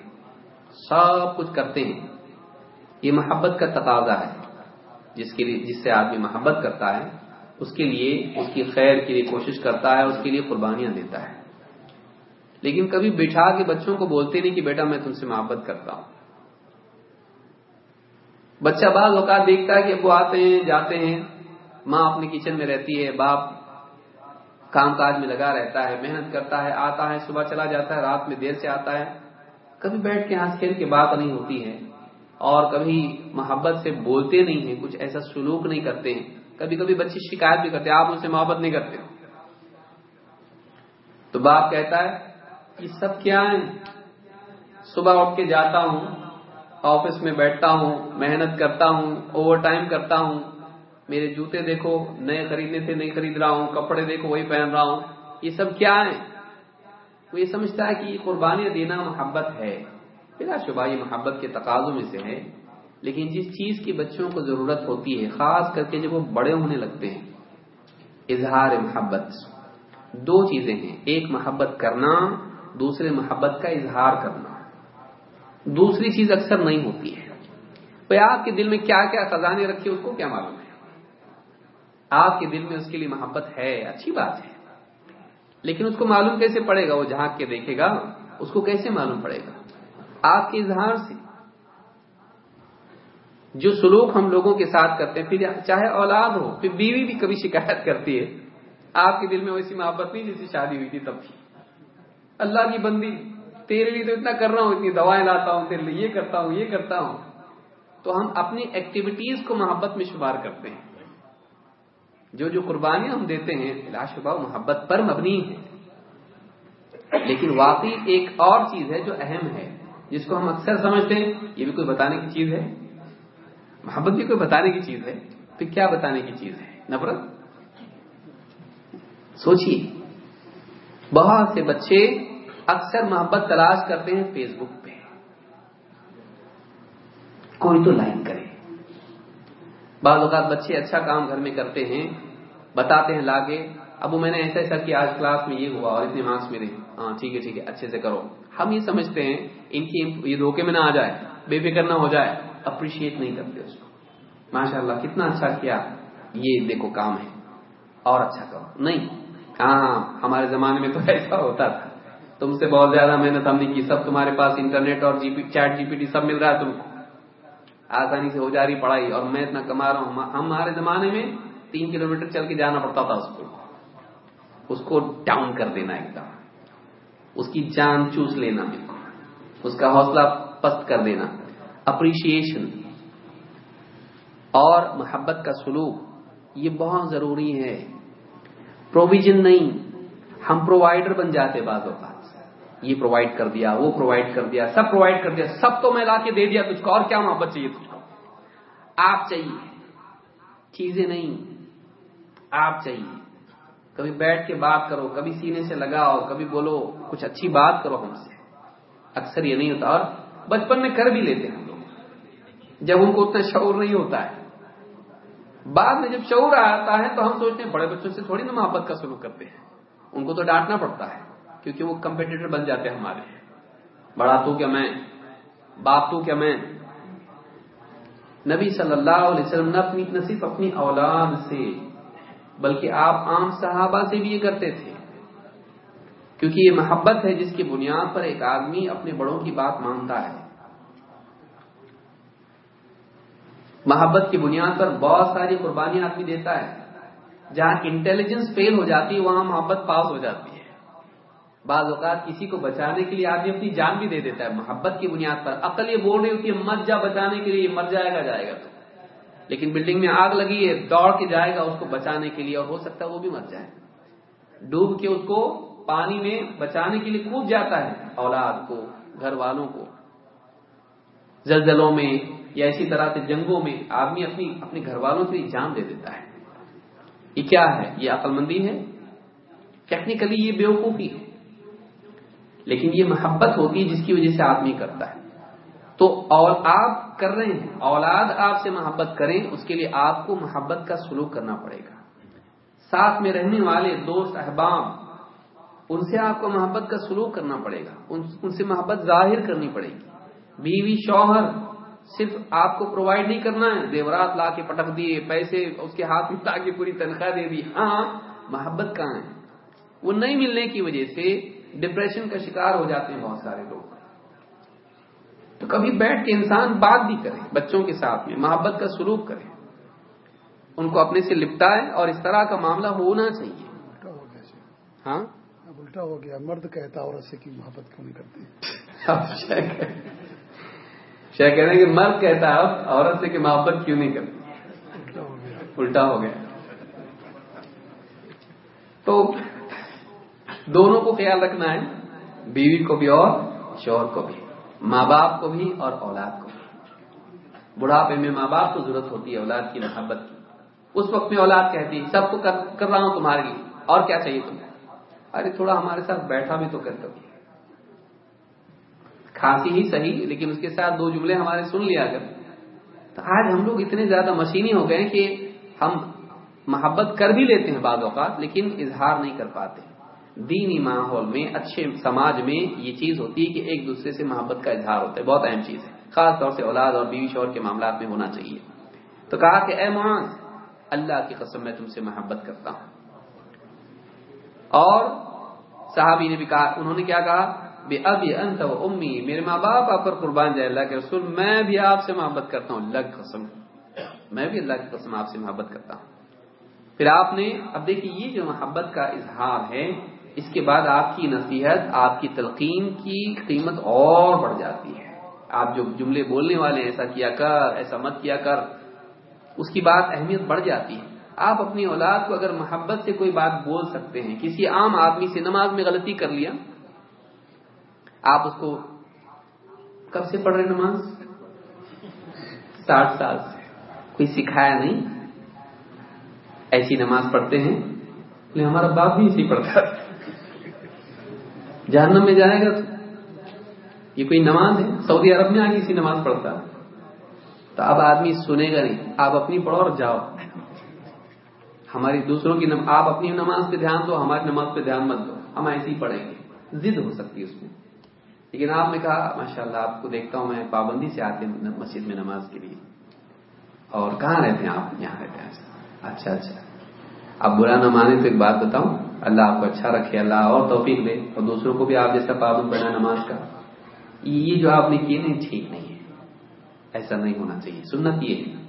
S1: سب کچھ کرتے ہیں۔ یہ محبت کا تقاضا ہے۔ جس کے لیے، جس سے آدمی محبت کرتا ہے، اس کے لیے، اس کی خیر کے لیے کوشش کرتا ہے، اس کے لیے قربانیاں دیتا ہے۔ لیکن کبھی بٹھا کے بچوں کو بولتے نہیں کہ بیٹا میں تم سے محبت کرتا ہوں۔ بچہ بعض اوقات دیکھتا ہے کہ وہ آتے ہیں، جاتے ہیں، ماں اپنے کچن میں رہتی ہے، باپ کام کاج میں لگا رہتا ہے، محنت کرتا ہے، آتا ہے، صبح چلا جاتا ہے، رات میں دیر سے آتا ہے۔ کبھی بیٹھ کے ہنس کھیل کے بات نہیں ہوتی ہے اور کبھی محبت سے بولتے نہیں ہیں، کچھ ایسا سلوک نہیں کرتے ہیں۔ کبھی کبھی بچے شکایت بھی کرتے ہیں، آپ ان سے محبت نہیں کرتے۔ تو باپ کہتا ہے یہ سب کیا ہے صبح اٹھ کے جاتا ہوں، آفس میں بیٹھتا ہوں، محنت کرتا ہوں اوور ٹائم کرتا ہوں۔ میرے جوتے دیکھو، نئے خریدنے تھے نہیں خرید رہا ہوں، کپڑے دیکھو، وہی پہن رہا ہوں۔ یہ سب کیا ہے وہ یہ سمجھتا ہے کہ یہ قربانیاں دینا محبت ہے۔ بلا شبہ یہ محبت کے تقاضوں میں سے ہے۔ لیکن جس چیز کی بچوں کو ضرورت ہوتی ہے، خاص کر کے جب وہ بڑے ہونے لگتے ہیں، اظہار محبت۔ دو چیزیں ہیں۔ ایک محبت کرنا دوسرے محبت کا اظہار کرنا دوسری چیز اکثر نہیں ہوتی ہے۔ بھائی، آپ کے دل میں کیا کیا خزانے رکھے اس کو کیا معلوم ہے؟ آپ کے دل میں اس کے لیے محبت ہے، اچھی بات ہے۔ لیکن اس کو معلوم کیسے پڑے گا؟ وہ جھانک کے دیکھے گا۔ اس کو کیسے معلوم پڑے گا؟ آپ کے اظہار سے۔ جو سلوک ہم لوگوں کے ساتھ کرتے ہیں، پھر چاہے اولاد ہو، پھر بیوی بھی کبھی شکایت کرتی ہے۔ آپ کے دل میں ویسی محبت نہیں جیسی شادی ہوئی تھی تب بھی اللہ کی بندی، تیرے لیے تو اتنا کر رہا ہوں، اتنی دوائیں لاتا ہوں، تیرے لیے یہ کرتا ہوں، یہ کرتا ہوں۔ تو ہم اپنی ایکٹیویٹیز کو محبت میں شمار کرتے ہیں۔ جو جو قربانیاں ہم دیتے ہیں شبہ محبت پر مبنی ہے لیکن واقعی ایک اور چیز ہے جو اہم ہے، جس کو ہم اکثر سمجھتے ہیں، یہ بھی کوئی بتانے کی چیز ہے۔ محبت بھی کوئی بتانے کی چیز ہے، تو کیا بتانے کی چیز ہے؟ نفرت؟ سوچیے بہت سے بچے اکثر محبت تلاش کرتے ہیں فیس بک پہ۔ کوئی تو لائک کرے۔ بعض اوقات بچے اچھا کام گھر میں کرتے ہیں، بتاتے ہیں لاگے، ابو میں نے ایسا ایسا کیا آج کلاس میں یہ ہوا اور اتنے مارکس میرے ہاں ٹھیک ہے ٹھیک ہے، اچھے سے کرو۔ ہم یہ سمجھتے ہیں، ان کی یہ دھوکے میں نہ آ جائے، بے فکر نہ ہو جائے، اپریشیٹ نہیں کرتے اس کو۔ ماشاء اللہ کتنا اچھا کیا۔ یہ دیکھو، کام ہے۔ اور اچھا کرو۔ نہیں ہاں ہمارے زمانے میں تو ایسا ہوتا تھا۔ تم سے بہت زیادہ محنت ہم نے کی۔ سب تمہارے پاس انٹرنیٹ اور جی پی chat G P T sub مل رہا ہے تم کو۔ آسانی سے ہو جا رہی پڑھائی اور میں اتنا کما رہا ہوں۔ ہمارے زمانے میں تین کلو میٹر چل کے جانا پڑتا تھا اس کو۔ اس کو ڈاؤن کر دینا ایک دم۔ اس کی جان چوس لینا بالکل۔ اس کا حوصلہ پست کر دینا۔ اپریشیشن۔ اور محبت کا سلوک۔ یہ بہت ضروری ہے۔ پروویژن نہیں۔ ہم پرووائڈر بن جاتے بعض اوقات۔ یہ پرووائڈ کر دیا، وہ پرووائڈ کر دیا، سب پرووائڈ کر دیا، سب تو میں لا کے دے دیا، تجھ کو اور کیا محبت چاہیے تجھ کو؟ آپ چاہیے، چیزیں نہیں، آپ چاہیے۔ کبھی بیٹھ کے بات کرو، کبھی سینے سے لگاؤ، کبھی بولو، کچھ اچھی بات کرو ہم سے۔ اکثر یہ نہیں ہوتا، اور بچپن میں کر بھی لیتے ہیں لوگ۔ جب ان کو اتنا شعور نہیں ہوتا ہے، بعد میں جب شعور آتا ہے تو ہم سوچتے ہیں، بڑے بچوں سے تھوڑی نا محبت کا سلوک کرتے ہیں۔ ان کو تو ڈانٹنا پڑتا ہے۔ کیونکہ وہ کمپیٹیٹر بن جاتے ہیں ہمارے۔ بڑا تو کیا میں، باپ تو کیا میں۔ نبی صلی اللہ علیہ وسلم نے اپنی نہ صرف اپنی اولاد سے، بلکہ آپ عام صحابہ سے بھی یہ کرتے تھے۔ کیونکہ یہ محبت ہے جس کی بنیاد پر ایک آدمی اپنے بڑوں کی بات مانتا ہے۔ محبت کی بنیاد پر بہت ساری قربانیاں آدمی دیتا ہے۔ جہاں انٹیلیجنس فیل ہو جاتی ہے، وہاں محبت پاس ہو جاتی ہے۔ بعض اوقات کسی کو بچانے کے لیے آدمی اپنی جان بھی دے دیتا ہے، محبت کی بنیاد پر۔ عقل یہ بول رہی ہوتی ہے، مر جا بچانے کے لیے، مر جائے گا جائے گا تو۔ لیکن بلڈنگ میں آگ لگی ہے، دوڑ کے جائے گا اس کو بچانے کے لیے، اور ہو سکتا ہے وہ بھی مر جائے۔ ڈوب کے اس کو پانی میں بچانے کے لیے کود جاتا ہے، اولاد کو، گھر والوں کو۔ زلزلوں میں یا اسی طرح سے جنگوں میں آدمی اپنی، اپنے گھر والوں کے لیے جان دے دیتا ہے۔ یہ کیا ہے؟ یہ عقل مندی ہے؟ ٹیکنیکلی یہ بیوقوفی ہے۔ لیکن یہ محبت ہوتی ہے جس کی وجہ سے آدمی کرتا ہے۔ تو اور آپ کر رہے ہیں، اولاد آپ سے محبت کریں، اس کے لیے آپ کو محبت کا سلوک کرنا پڑے گا۔ ساتھ میں رہنے والے، دوست، احباب، ان سے آپ کو محبت کا سلوک کرنا پڑے گا۔ ان سے محبت ظاہر کرنی پڑے گی۔ بیوی شوہر، صرف آپ کو پرووائڈ نہیں کرنا ہے۔ دیورات لا کے پٹک دیے، پیسے اس کے ہاتھ میں لا کے پوری تنخواہ دے دی۔ ہاں محبت کہاں ہے؟ وہ نہیں ملنے کی وجہ سے ڈپریشن کا شکار ہو جاتے ہیں بہت سارے لوگ۔ تو کبھی بیٹھ کے انسان بات بھی کرے بچوں کے ساتھ میں محبت کا سلوک کرے۔ ان کو اپنے سے لپٹا ہے اور اس طرح کا معاملہ ہونا چاہیے۔ ہاں؟
S2: الٹا ہو گیا مرد کہتا عورت سے کی محبت کیوں نہیں کرتی؟
S1: شہ کہہ رہے ہیں کہ مرد کہتا ہے عورت سے کہ محبت کیوں نہیں کرتی؟ الٹا ہو گیا۔ تو دونوں کو خیال رکھنا ہے، بیوی کو بھی اور شوہر کو بھی، ماں باپ کو بھی اور اولاد کو بھی۔ بڑھاپے میں ماں باپ کو ضرورت ہوتی ہے اولاد کی محبت کی۔ اس وقت میں اولاد کہتی ہے، سب کو کر رہا ہوں تمہارے لیے، اور کیا چاہیے تمہیں؟ ارے تھوڑا ہمارے ساتھ بیٹھا بھی تو کر کبھی کھانسی ہی صحیح، لیکن اس کے ساتھ دو جملے ہمارے سن لیا کر۔ تو آج ہم لوگ اتنے زیادہ مشینی ہو گئے کہ ہم محبت کر بھی لیتے ہیں بعض اوقات، لیکن اظہار نہیں کر پاتے۔ دینی ماحول میں، اچھے سماج میں یہ چیز ہوتی ہے کہ ایک دوسرے سے محبت کا اظہار ہوتا ہے۔ بہت اہم چیز ہے۔ خاص طور سے اولاد اور بیوی شور کے معاملات میں ہونا چاہیے۔ تو کہا کہ اے معاذ، اللہ کی قسم میں تم سے محبت کرتا ہوں۔ اور صحابی نے بھی کہا، انہوں نے کیا کہا؟ بے اب انت و امی، میرے ماں باپ، آپ پر قربان جائے اللہ کے رسول، میں بھی آپ سے محبت کرتا ہوں۔ اللہ کی قسم، میں بھی اللہ کی قسم آپ سے محبت کرتا ہوں۔ پھر آپ نے، اب دیکھیے، یہ جو محبت کا اظہار ہے اس کے بعد آپ کی نصیحت، آپ کی تلقین کی قیمت اور بڑھ جاتی ہے۔ آپ جو جملے بولنے والے ایسا کیا کر، ایسا مت کیا کر، اس کی بات اہمیت بڑھ جاتی ہے۔ آپ اپنی اولاد کو اگر محبت سے کوئی بات بول سکتے ہیں، کسی عام آدمی سے نماز میں غلطی کر لیا، آپ اس کو کب سے پڑھ رہے نماز؟ ساٹھ سال سے۔ کوئی سکھایا نہیں؟ ایسی نماز پڑھتے ہیں؟ ہمارا باپ بھی اسی پڑھتا ہے جہنم میں جائے گا تو؟ یہ کوئی نماز ہے؟ سعودی عرب میں آگے اسی نماز پڑھتا تو اب آدمی سنے گا نہیں، آپ اپنی پڑھو اور جاؤ۔ ہماری دوسروں کی نم... آپ اپنی نماز پہ دھیان دو، ہماری نماز پہ دھیان مت دو۔ ہم ایسے ہی پڑھیں گے۔ ضد ہو سکتی ہے اس میں۔ لیکن آپ نے کہا ماشاء اللہ آپ کو دیکھتا ہوں میں پابندی سے آتے ہیں مسجد میں نماز کے لیے۔ اور کہاں رہتے ہیں آپ؟ یہاں رہتے ہیں۔ اچھا اچھا۔ اب برا نہ مانے تو ایک بات بتاؤں۔ اللہ آپ کو اچھا رکھے، اللہ اور توفیق دے۔ اور دوسروں کو بھی آپ جیسا پابند بنا نماز کا۔ یہ جو آپ نے کیے نہیں، ٹھیک نہیں ہے۔ ایسا نہیں ہونا چاہیے۔ سنت یہ ہے۔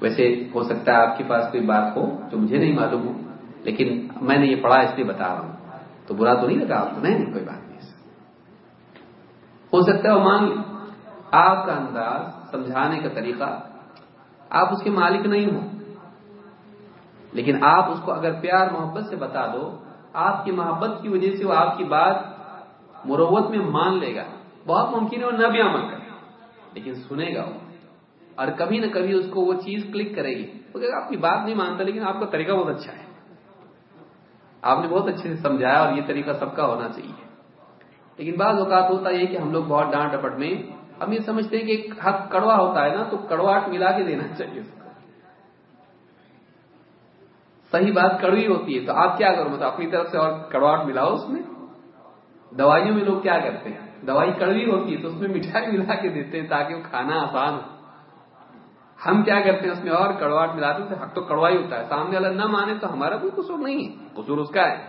S1: ویسے ہو سکتا ہے آپ کے پاس کوئی بات ہو جو مجھے نہیں معلوم ہو، لیکن میں نے یہ پڑھا، اس لیے بتا رہا ہوں۔ تو برا تو نہیں لگا آپ کو؟ نہیں کوئی بات نہیں۔ ہو سکتا ہے وہ آپ کا انداز سمجھانے کا طریقہ، آپ اس کے مالک نہیں ہو لیکن آپ اس کو اگر پیار محبت سے بتا دو، آپ کی محبت کی وجہ سے وہ آپ کی بات مروت میں مان لے گا۔ بہت ممکن ہے وہ نہ بھی عمل کرے، لیکن سنے گا وہ۔ اور کبھی نہ کبھی اس کو وہ چیز کلک کرے گی۔ وہ آپ کی بات نہیں مانتا، لیکن آپ کا طریقہ بہت اچھا ہے۔ آپ نے بہت اچھے سے سمجھایا اور یہ طریقہ سب کا ہونا چاہیے۔ لیکن بعض اوقات ہوتا ہے کہ ہم لوگ بہت ڈانٹ ڈپٹ میں ہم یہ سمجھتے ہیں کہ حق کڑوا ہوتا ہے نا، تو کڑواٹ ملا کے دینا چاہیے۔ اس کو صحیح بات کڑوی ہوتی ہے، تو آپ کیا کرو؟ مطلب اپنی طرف سے اور کڑواٹ ملاؤ اس میں؟ دوائیوں میں لوگ کیا کرتے ہیں؟ دوائی کڑوی ہوتی ہے تو اس میں مٹھائی ملا کے دیتے ہیں تاکہ وہ کھانا آسان ہو۔ ہم کیا کرتے ہیں اس میں اور کڑواٹ ملاتے ہیں حق تو کڑوا ہی ہوتا ہے۔ سامنے والا نہ مانے تو ہمارا کوئی قصور نہیں ہے، قصور اس کا ہے۔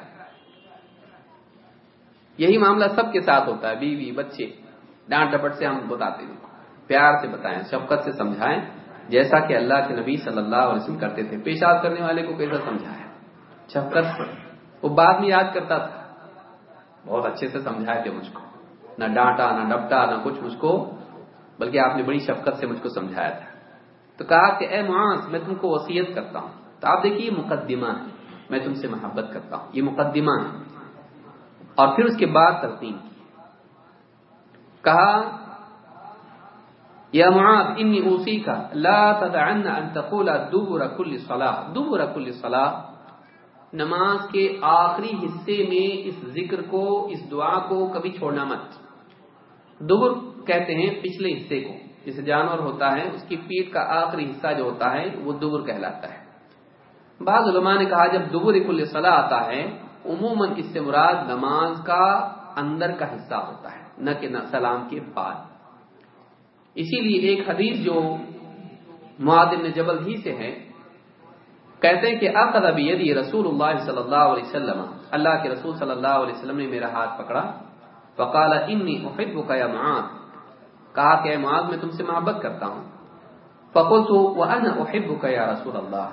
S1: یہی معاملہ سب کے ساتھ ہوتا ہے، بیوی، بچے۔ ڈانٹ ڈپٹ سے ہم بتاتے ہیں۔ پیار سے بتائیں، شفقت سے سمجھائیں۔ جیسا کہ اللہ کے نبی صلی اللہ علیہ وسلم کرتے تھے، پیشاب کرنے والے کو کیسا سمجھایا؟ اچھا، شفقت سے وہ بعد میں یاد کرتا تھا۔ بہت اچھے سے سمجھائے تھے مجھ کو۔ نہ ڈانٹا، نہ ڈپٹا، نہ کچھ مجھ کو، بلکہ آپ نے بڑی شفقت سے مجھ کو سمجھایا تھا۔ تو کہا کہ، اے معاذ، میں تم کو وسیعت کرتا ہوں۔ تو آپ دیکھیے، یہ مقدمہ ہے۔ میں تم سے محبت کرتا ہوں۔ یہ مقدمہ ہے۔ اور پھر اس کے بعد ترتیب کی۔ کہا یا معاذ، انی اوسی کا لا تدعن ان تقول دبر کل صلاح. دبر کل صلاح نماز کے آخری حصے میں اس ذکر کو، اس دعا کو کبھی چھوڑنا مت۔ دبر کہتے ہیں پچھلے حصے کو، جسے جانور ہوتا ہے، اس کی پیٹ کا آخری حصہ جو ہوتا ہے، وہ دبر کہلاتا ہے۔ بعض علماء نے کہا جب دبر کل صلاح آتا ہے، عموماً اس سے مراد نماز کا اندر کا حصہ ہوتا ہے، نہ کہ سلام کے بعد۔ اسی لیے ایک حدیث جو معادن جبل ہی سے ہے، کہتے ہیں کہ اخذ بیدی رسول اللہ صلی اللہ علیہ وسلم، اللہ کے رسول صلی اللہ علیہ وسلم نے میرا ہاتھ پکڑا، فقال انی احبک یا معاذ، کہا کہ اے معاذ، میں تم سے محبت کرتا ہوں۔ فقلت وانا احبک یا رسول اللہ۔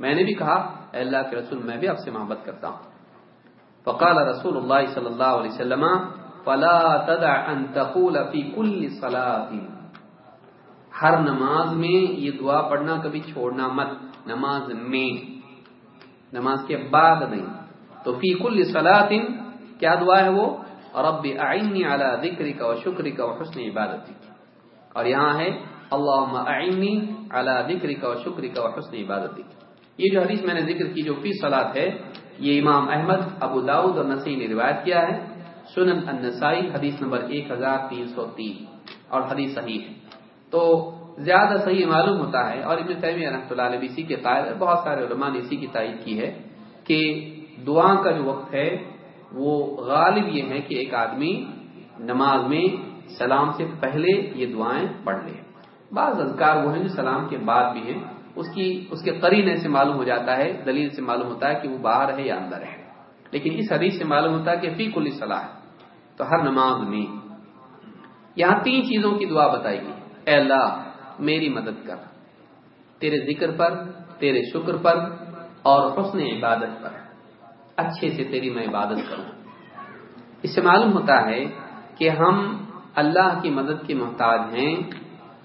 S1: میں نے بھی کہا، اے اللہ کے رسول، میں بھی آپ سے محبت کرتا ہوں۔ فقال رسول اللہ صلی اللہ علیہ وسلم فلا تدع ان تقول في كل صلاه ہر نماز میں یہ دعا پڑھنا کبھی چھوڑنا مت. نماز میں. نماز کے بعد نہیں. تو فی کل صلاۃ کیا دعا ہے وہ؟ رب اعنی علی ذکرک و شکرک و حسن عبادتک. اور یہاں ہے اللهم اعنی علی ذکرک و شکرک و حسن عبادتک. یہ جو حدیث میں نے ذکر کی جو فی صلات ہے، یہ امام احمد، ابو داؤد اور نسائی نے روایت کیا ہے۔ سنن النسائی حدیث نمبر 1303 اور حدیث صحیح ہے۔ تو زیادہ صحیح معلوم ہوتا ہے اور ابن تیمیہ رحمۃ اللہ علیہ اسی کے قائد بہت سارے علماء نے اسی کی تائید کی ہے کہ دعا کا جو وقت ہے، وہ غالب یہ ہے کہ ایک آدمی نماز میں سلام سے پہلے یہ دعائیں پڑھ لے۔ بعض اذکار وہ ہیں جو سلام کے بعد بھی ہیں۔ اس کی، اس کے قرینے سے معلوم ہو جاتا ہے، دلیل سے معلوم ہوتا ہے کہ وہ باہر ہے یا اندر ہے۔ لیکن اس حدیث سے معلوم ہوتا ہے کہ فی کل صلاح ہے تو ہر نماز میں یہاں تین چیزوں کی دعا بتائی گئی۔ اے اللہ، میری مدد کر۔ تیرے ذکر پر، تیرے شکر پر اور حسن عبادت پر۔ اچھے سے تیری میں عبادت کروں۔ اس سے معلوم ہوتا ہے کہ ہم اللہ کی مدد کے محتاج ہیں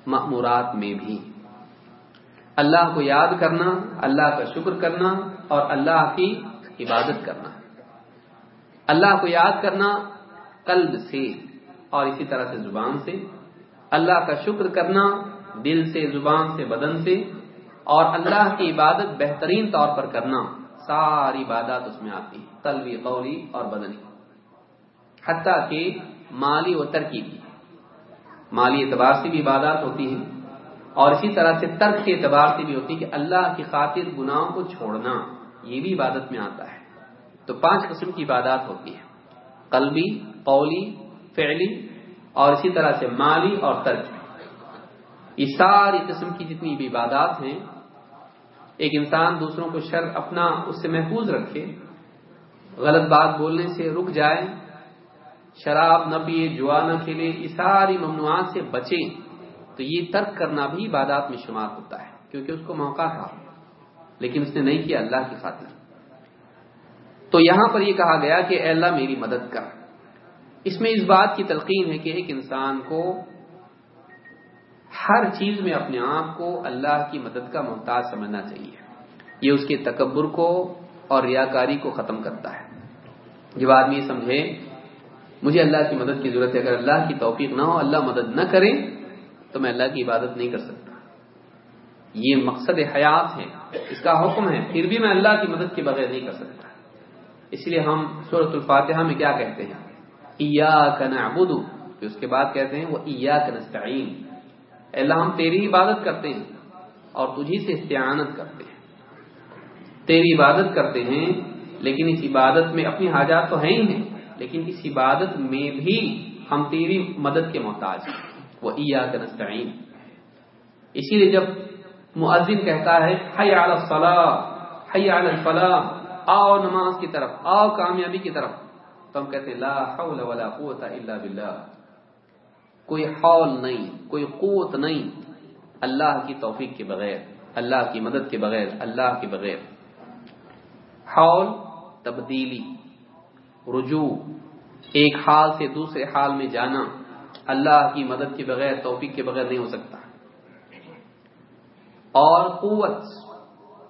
S1: معمورات میں بھی۔ اللہ کو یاد کرنا، اللہ کا شکر کرنا اور اللہ کی عبادت کرنا۔ اللہ کو یاد کرنا قلب سے اور اسی طرح سے زبان سے۔ اللہ کا شکر کرنا دل سے، زبان سے، بدن سے۔ اور اللہ کی عبادت بہترین طور پر کرنا۔ ساری عبادات اس میں آتی ہیں۔ قلبی، قولی اور بدنی۔ حتیٰ کہ مالی و ترکی بھی مالی اعتبار سے بھی عبادات ہوتی ہیں۔ اور اسی طرح سے ترک کے اعتبار سے بھی ہوتی ہے کہ اللہ کی خاطر گناہوں کو چھوڑنا۔ یہ بھی عبادت میں آتا ہے۔ تو پانچ قسم کی عبادات ہوتی ہے قلبی قولی، فعلی اور اسی طرح سے مالی اور ترکی۔ یہ ساری قسم کی جتنی بھی عبادات ہیں، ایک انسان دوسروں کو شر اپنا اس سے محفوظ رکھے، غلط بات بولنے سے رک جائے، شراب نہ پیے، جوا نہ کھیلے، یہ ساری ممنوعات سے بچے تو یہ ترک کرنا بھی عبادات میں شمار ہوتا ہے، کیونکہ اس کو موقع تھا۔ لیکن اس نے نہیں کیا، اللہ کی خاطر۔ تو یہاں پر یہ کہا گیا کہ اے اللہ میری مدد کر۔ اس میں اس بات کی تلقین ہے کہ ایک انسان کو ہر چیز میں اپنے آپ کو اللہ کی مدد کا محتاج سمجھنا چاہیے۔ یہ اس کے تکبر کو اور ریاکاری کو ختم کرتا ہے۔ جب آدمی سمجھے، مجھے اللہ کی مدد کی ضرورت ہے، اگر اللہ کی توفیق نہ ہو، اللہ مدد نہ کرے، تو میں اللہ کی عبادت نہیں کر سکتا۔ یہ مقصد حیات ہے، اس کا حکم ہے، پھر بھی میں اللہ کی مدد کے بغیر نہیں کر سکتا۔ اس لیے ہم صورت الفاتحہ میں کیا کہتے ہیں؟ ایاک نعبد۔ پھر اس کے بعد کہتے ہیں، وہ ایاک نستعین اللہ، ہم تیری عبادت کرتے ہیں اور تجھی سے استعانت کرتے ہیں۔ تیری عبادت کرتے ہیں، لیکن اس عبادت میں اپنی حاجات تو ہیں ہی ہیں لیکن اس عبادت میں بھی ہم تیری مدد کے محتاج ہیں۔ وہ عیا کا نسطین اسی لیے جب مؤذن کہتا ہے، حی علی الصلاح حی علی الفلاح، آؤ نماز کی طرف، آؤ کامیابی کی طرف تو ہم کہتے ہیں، لا حول ولا قوت الا باللہ۔ کوئی حول نہیں، کوئی قوت نہیں۔ اللہ کی توفیق کے بغیر، اللہ کی مدد کے بغیر، اللہ کے بغیر۔ حول تبدیلی، رجوع، ایک حال سے دوسرے حال میں جانا۔ اللہ کی مدد کے بغیر، توفیق کے بغیر نہیں ہو سکتا۔ اور قوت،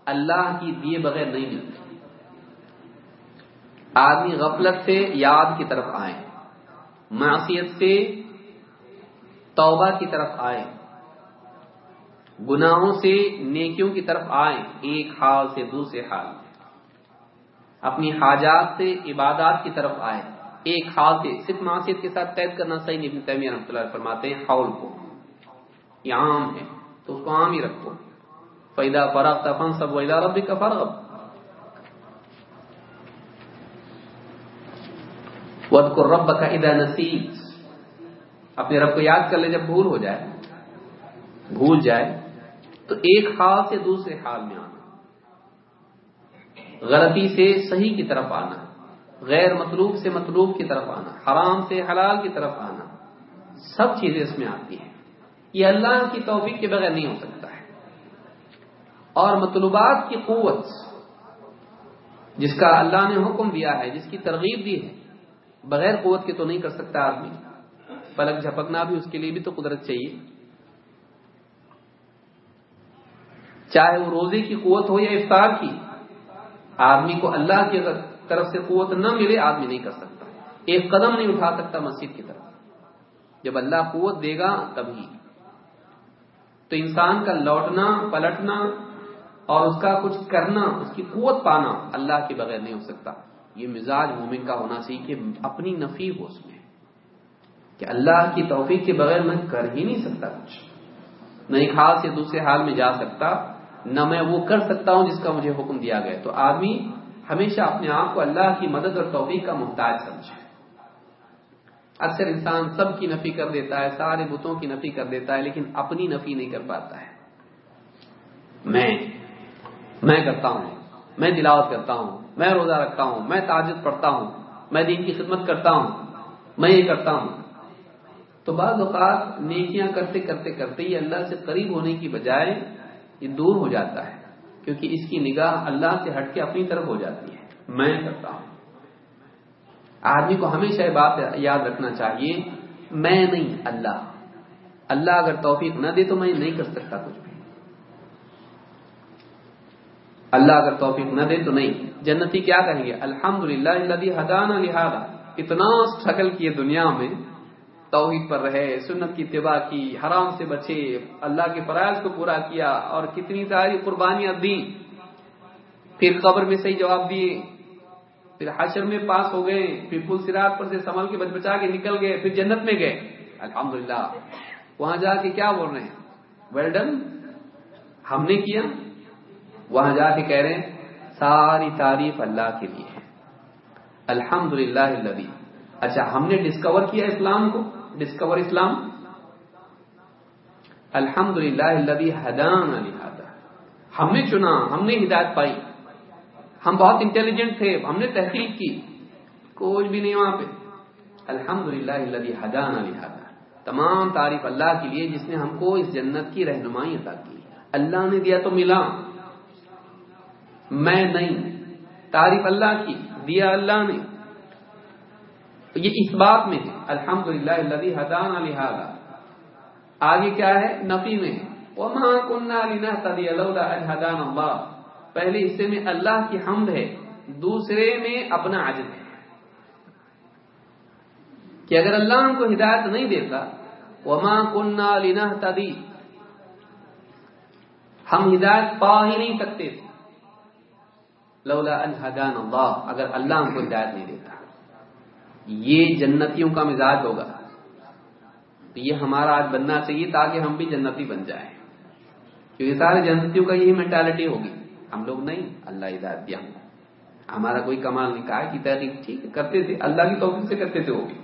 S1: اللہ کی دیے بغیر نہیں ملتی آدمی غفلت سے یاد کی طرف آئے معصیت سے توبہ کی طرف آئے گناہوں سے نیکیوں کی طرف آئے ایک حال سے دوسرے حال اپنی حاجات سے عبادات کی طرف آئے ایک حال سے صرف معاشیت کے ساتھ قید کرنا۔ صحیح نہیں تیمیہ رحمۃ اللہ فرماتے ہیں، حول کو۔ یہ عام ہے، تو اس کو عام ہی رکھو۔ فیدا فرق تفن سب ویدا رب کا فرق ود کو رب کا ادا نصیب اپنے رب کو یاد کر لے جب بھول ہو جائے، بھول جائے، تو ایک حال سے دوسرے حال میں آنا۔ غلطی سے صحیح کی طرف آنا، غیر مطلوب سے مطلوب کی طرف آنا، حرام سے حلال کی طرف آنا، سب چیزیں اس میں آتی ہیں۔ یہ اللہ کی توفیق کے بغیر نہیں ہو سکتا ہے۔ اور مطلوبات کی قوت، جس کا اللہ نے حکم دیا ہے، جس کی ترغیب دی ہے بغیر قوت کے تو نہیں کر سکتا آدمی۔ پلک جھپکنا بھی اس کے لیے بھی تو قدرت چاہیے۔ چاہے وہ روزے کی قوت ہو یا افطار کی، آدمی کو اللہ کی طرف سے قوت نہ ملے، آدمی نہیں کر سکتا۔ ایک قدم نہیں اٹھا سکتا مسجد کی طرف۔ جب اللہ قوت دے گا تبھی۔ تو انسان کا لوٹنا، پلٹنا اور اس کا کچھ کرنا، اس کی قوت پانا اللہ کے بغیر نہیں ہو سکتا۔ یہ مزاج مومن کا ہونا چاہیے کہ اپنی نفی ہو اس میں، کہ اللہ کی توفیق کے بغیر میں کر ہی نہیں سکتا کچھ۔ نہ ایک حال سے دوسرے حال میں جا سکتا، نہ میں وہ کر سکتا ہوں جس کا مجھے حکم دیا گیا۔ تو آدمی ہمیشہ اپنے آپ کو اللہ کی مدد اور توفیق کا محتاج سمجھے۔ اکثر انسان سب کی نفی کر دیتا ہے، سارے بتوں کی نفی کر دیتا ہے، لیکن اپنی نفی نہیں کر پاتا ہے۔ میں میں کرتا ہوں۔ میں دلاوت کرتا ہوں، میں روزہ رکھتا ہوں، میں تاجد پڑھتا ہوں، میں دین کی خدمت کرتا ہوں، میں یہ کرتا ہوں۔ تو بعض اوقات نیکیاں کرتے کرتے کرتے ہی اللہ سے قریب ہونے کی بجائے یہ دور ہو جاتا ہے، کیونکہ اس کی نگاہ اللہ سے ہٹ کے اپنی طرف ہو جاتی ہے۔ میں کرتا ہوں۔ آدمی کو ہمیشہ یہ بات یاد رکھنا چاہیے، میں نہیں، اللہ۔ اللہ اگر توفیق نہ دے تو میں نہیں کر سکتا کچھ بھی۔ اللہ اگر توفیق نہ دے تو نہیں۔ جنتی کیا کہیں گے؟ الحمد للہ حدان لہٰذا۔ اتنا اسٹرگل کیے دنیا میں، توحید پر رہے، سنت کی اتباع کی، حرام سے بچے، اللہ کے فرائض کو پورا کیا اور کتنی ساری قربانیاں دی پھر قبر میں صحیح جواب دیے۔ پھر حشر میں پاس ہو گئے، پھر پل سراج پر سے سنبھل کے بچ بچا کے نکل گئے، پھر جنت میں گئے۔ الحمدللہ۔ وہاں جا کے کیا بول رہے ہیں؟ ویل ڈن ہم نے کیا۔ وہاں جا کے کہہ رہے ہیں، ساری تعریف اللہ کے لیے الحمد للہ اچھا ہم نے ڈسکور کیا اسلام کو؟ ڈسکور اسلام؟ الحمد للہ ہدان ہم نے چنا، ہم نے ہدایت پائی۔ ہم بہت انٹیلیجنٹ تھے، ہم نے تحقیق کی۔ کچھ بھی نہیں وہاں پہ۔ الحمد للہ حدان لہٰذا۔ تمام تعریف اللہ کے لیے، جس نے ہم کو اس جنت کی رہنمائی عطا کی۔ اللہ نے دیا تو ملا۔ میں نہیں۔ تعریف اللہ کی، دیا اللہ نے۔ یہ اس بات میں ہے۔ الحمد للہ اللہ حدان لہٰذا۔ آگے کیا ہے؟ نفی میں وما پہلے حصے میں اللہ کی حمد ہے، دوسرے میں اپنا عجز ہے۔ کہ اگر اللہ ہم کو ہدایت نہیں دیتا، وما كنا لنهتدي۔ ہم ہدایت پا ہی نہیں سکتے۔ تھے لولا ان هدانا اگر اللہ ہم کو ہدایت نہیں دیتا۔ یہ جنتیوں کا مزاج ہوگا۔ تو یہ ہمارا آج بننا چاہیے تاکہ ہم بھی جنتی بن جائیں۔ کیونکہ سارے جنتیوں کا یہی مینٹالٹی ہوگی۔ ہم لوگ نہیں، اللہ ہدایت دیا۔ ہمارا کوئی کمال نہیں کہا کہ تحریک ٹھیک کرتے تھے۔ اللہ کی توفیق سے کرتے تھے وہ بھی۔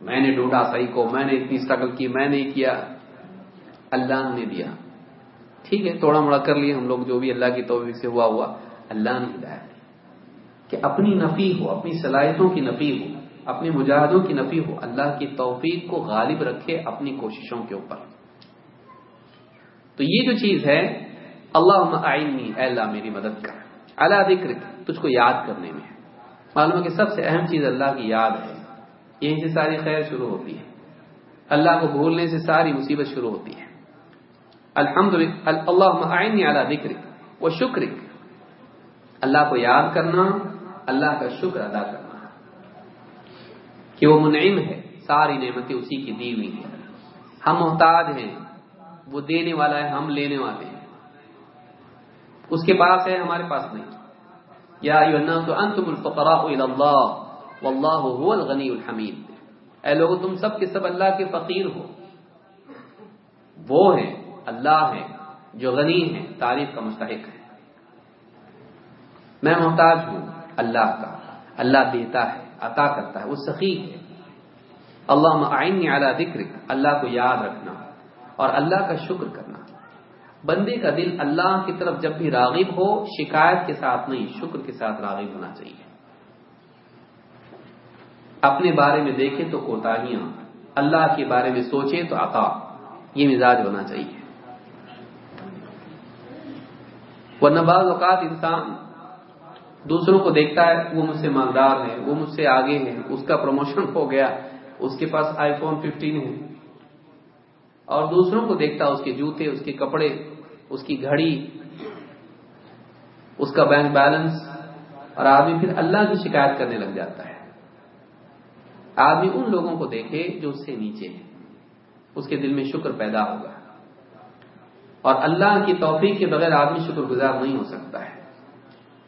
S1: میں نے ڈھونڈا صحیح کو، میں نے اتنی اسٹرگل کی، میں نے کیا۔ اللہ نے دیا۔ ٹھیک ہے تھوڑا موڑا کر لیے، ہم لوگ جو بھی اللہ کی توفیق سے ہوا ہوا، اللہ نے ہدایت کہ اپنی نفی ہو، اپنی صلاحیتوں کی نفی ہو، اپنے مجاہدوں کی نفی ہو، اللہ کی توفیق کو غالب رکھے اپنی کوششوں کے اوپر۔ تو یہ جو چیز ہے اللہ آئینی اے اللہ میری مدد کر۔ اللہ ذکر تجھ کو یاد کرنے میں۔ معلوم ہے کہ سب سے اہم چیز اللہ کی یاد ہے۔ یہیں سے ساری خیر شروع ہوتی ہے۔ اللہ کو بھولنے سے ساری مصیبت شروع ہوتی ہے۔ الحمد اللہ آئینی اعلیٰ ذکر وہ شکر اللہ کو یاد کرنا، اللہ کا شکر ادا کرنا۔ کہ وہ منعم ہے، ساری نعمتیں اسی کی دی ہوئی ہیں۔ ہم محتاج ہیں، وہ دینے والا ہے، ہم لینے والے ہیں۔ اس کے پاس ہے، ہمارے پاس نہیں۔ یا تو انتم الفقراء الى اللہ، واللہ هو الغنی الحمید۔ اے لوگ تم سب کے سب اللہ کے فقیر ہو۔ وہ ہیں۔ اللہ ہے، جو غنی ہے، تعریف کا مستحق ہے۔ میں محتاج ہوں اللہ کا۔ اللہ دیتا ہے، عطا کرتا ہے، وہ سخی ہے۔ اللہ آئین اعلیٰ ذکر اللہ کو یاد رکھنا اور اللہ کا شکر کرنا۔ بندے کا دل اللہ کی طرف جب بھی راغب ہو، شکایت کے ساتھ نہیں، شکر کے ساتھ راغب ہونا چاہیے۔ اپنے بارے میں دیکھے تو کوتاہیاں، اللہ کے بارے میں سوچے تو عطا، یہ مزاج ہونا چاہیے۔ ورنہ بعض اوقات انسان دوسروں کو دیکھتا ہے، وہ مجھ سے مالدار ہے وہ مجھ سے آگے ہے اس کا پروموشن <laughs> ہو گیا، اس کے پاس آئی فون ففٹین ہے۔ اور دوسروں کو دیکھتا اس کے جوتے، اس کے کپڑے، اس کی گھڑی، اس کا بینک بیلنس اور آدمی پھر اللہ کی شکایت کرنے لگ جاتا ہے۔ آدمی ان لوگوں کو دیکھے جو اس سے نیچے ہیں، اس کے دل میں شکر پیدا ہوگا۔ اور اللہ کی توفیق کے بغیر آدمی شکر گزار نہیں ہو سکتا ہے۔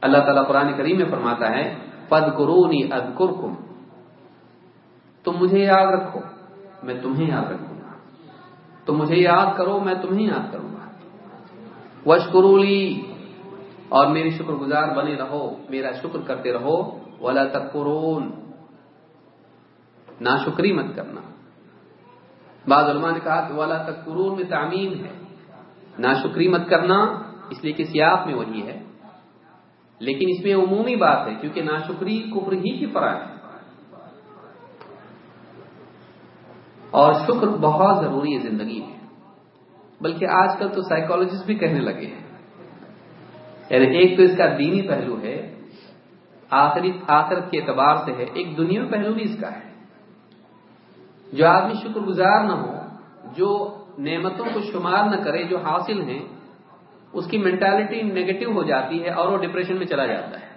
S1: اللہ تعالیٰ قرآن کریم میں فرماتا ہے پد قرونی ادکر تم مجھے یاد رکھو، میں تمہیں یاد رکھوں گا۔ تم مجھے یاد کرو، میں تمہیں یاد کروں گا۔ وشکرولی اور میری شکر گزار بنے رہو، میرا شکر کرتے رہو۔ ولا تکرون نا شکری مت کرنا۔ بعض علماء نے کہا کہ والا تکرون میں تعمیم ہے۔ نا شکری مت کرنا، اس لیے کہ سیاق میں وہی ہے۔ لیکن اس میں عمومی بات ہے، کیونکہ ناشکری کفر ہی کی فرا ہے۔ اور شکر بہت ضروری ہے زندگی میں۔ بلکہ آج کل تو سائیکولوجسٹ بھی کہنے لگے ہیں۔ یعنی ایک تو اس کا دینی پہلو ہے، آخری، آخرت کے اعتبار سے ہے، ایک دنیا پہلو بھی اس کا ہے۔ جو آدمی شکر گزار نہ ہو، جو نعمتوں کو شمار نہ کرے، جو حاصل ہیں، اس کی مینٹالٹی نیگیٹو ہو جاتی ہے اور وہ ڈپریشن میں چلا جاتا ہے۔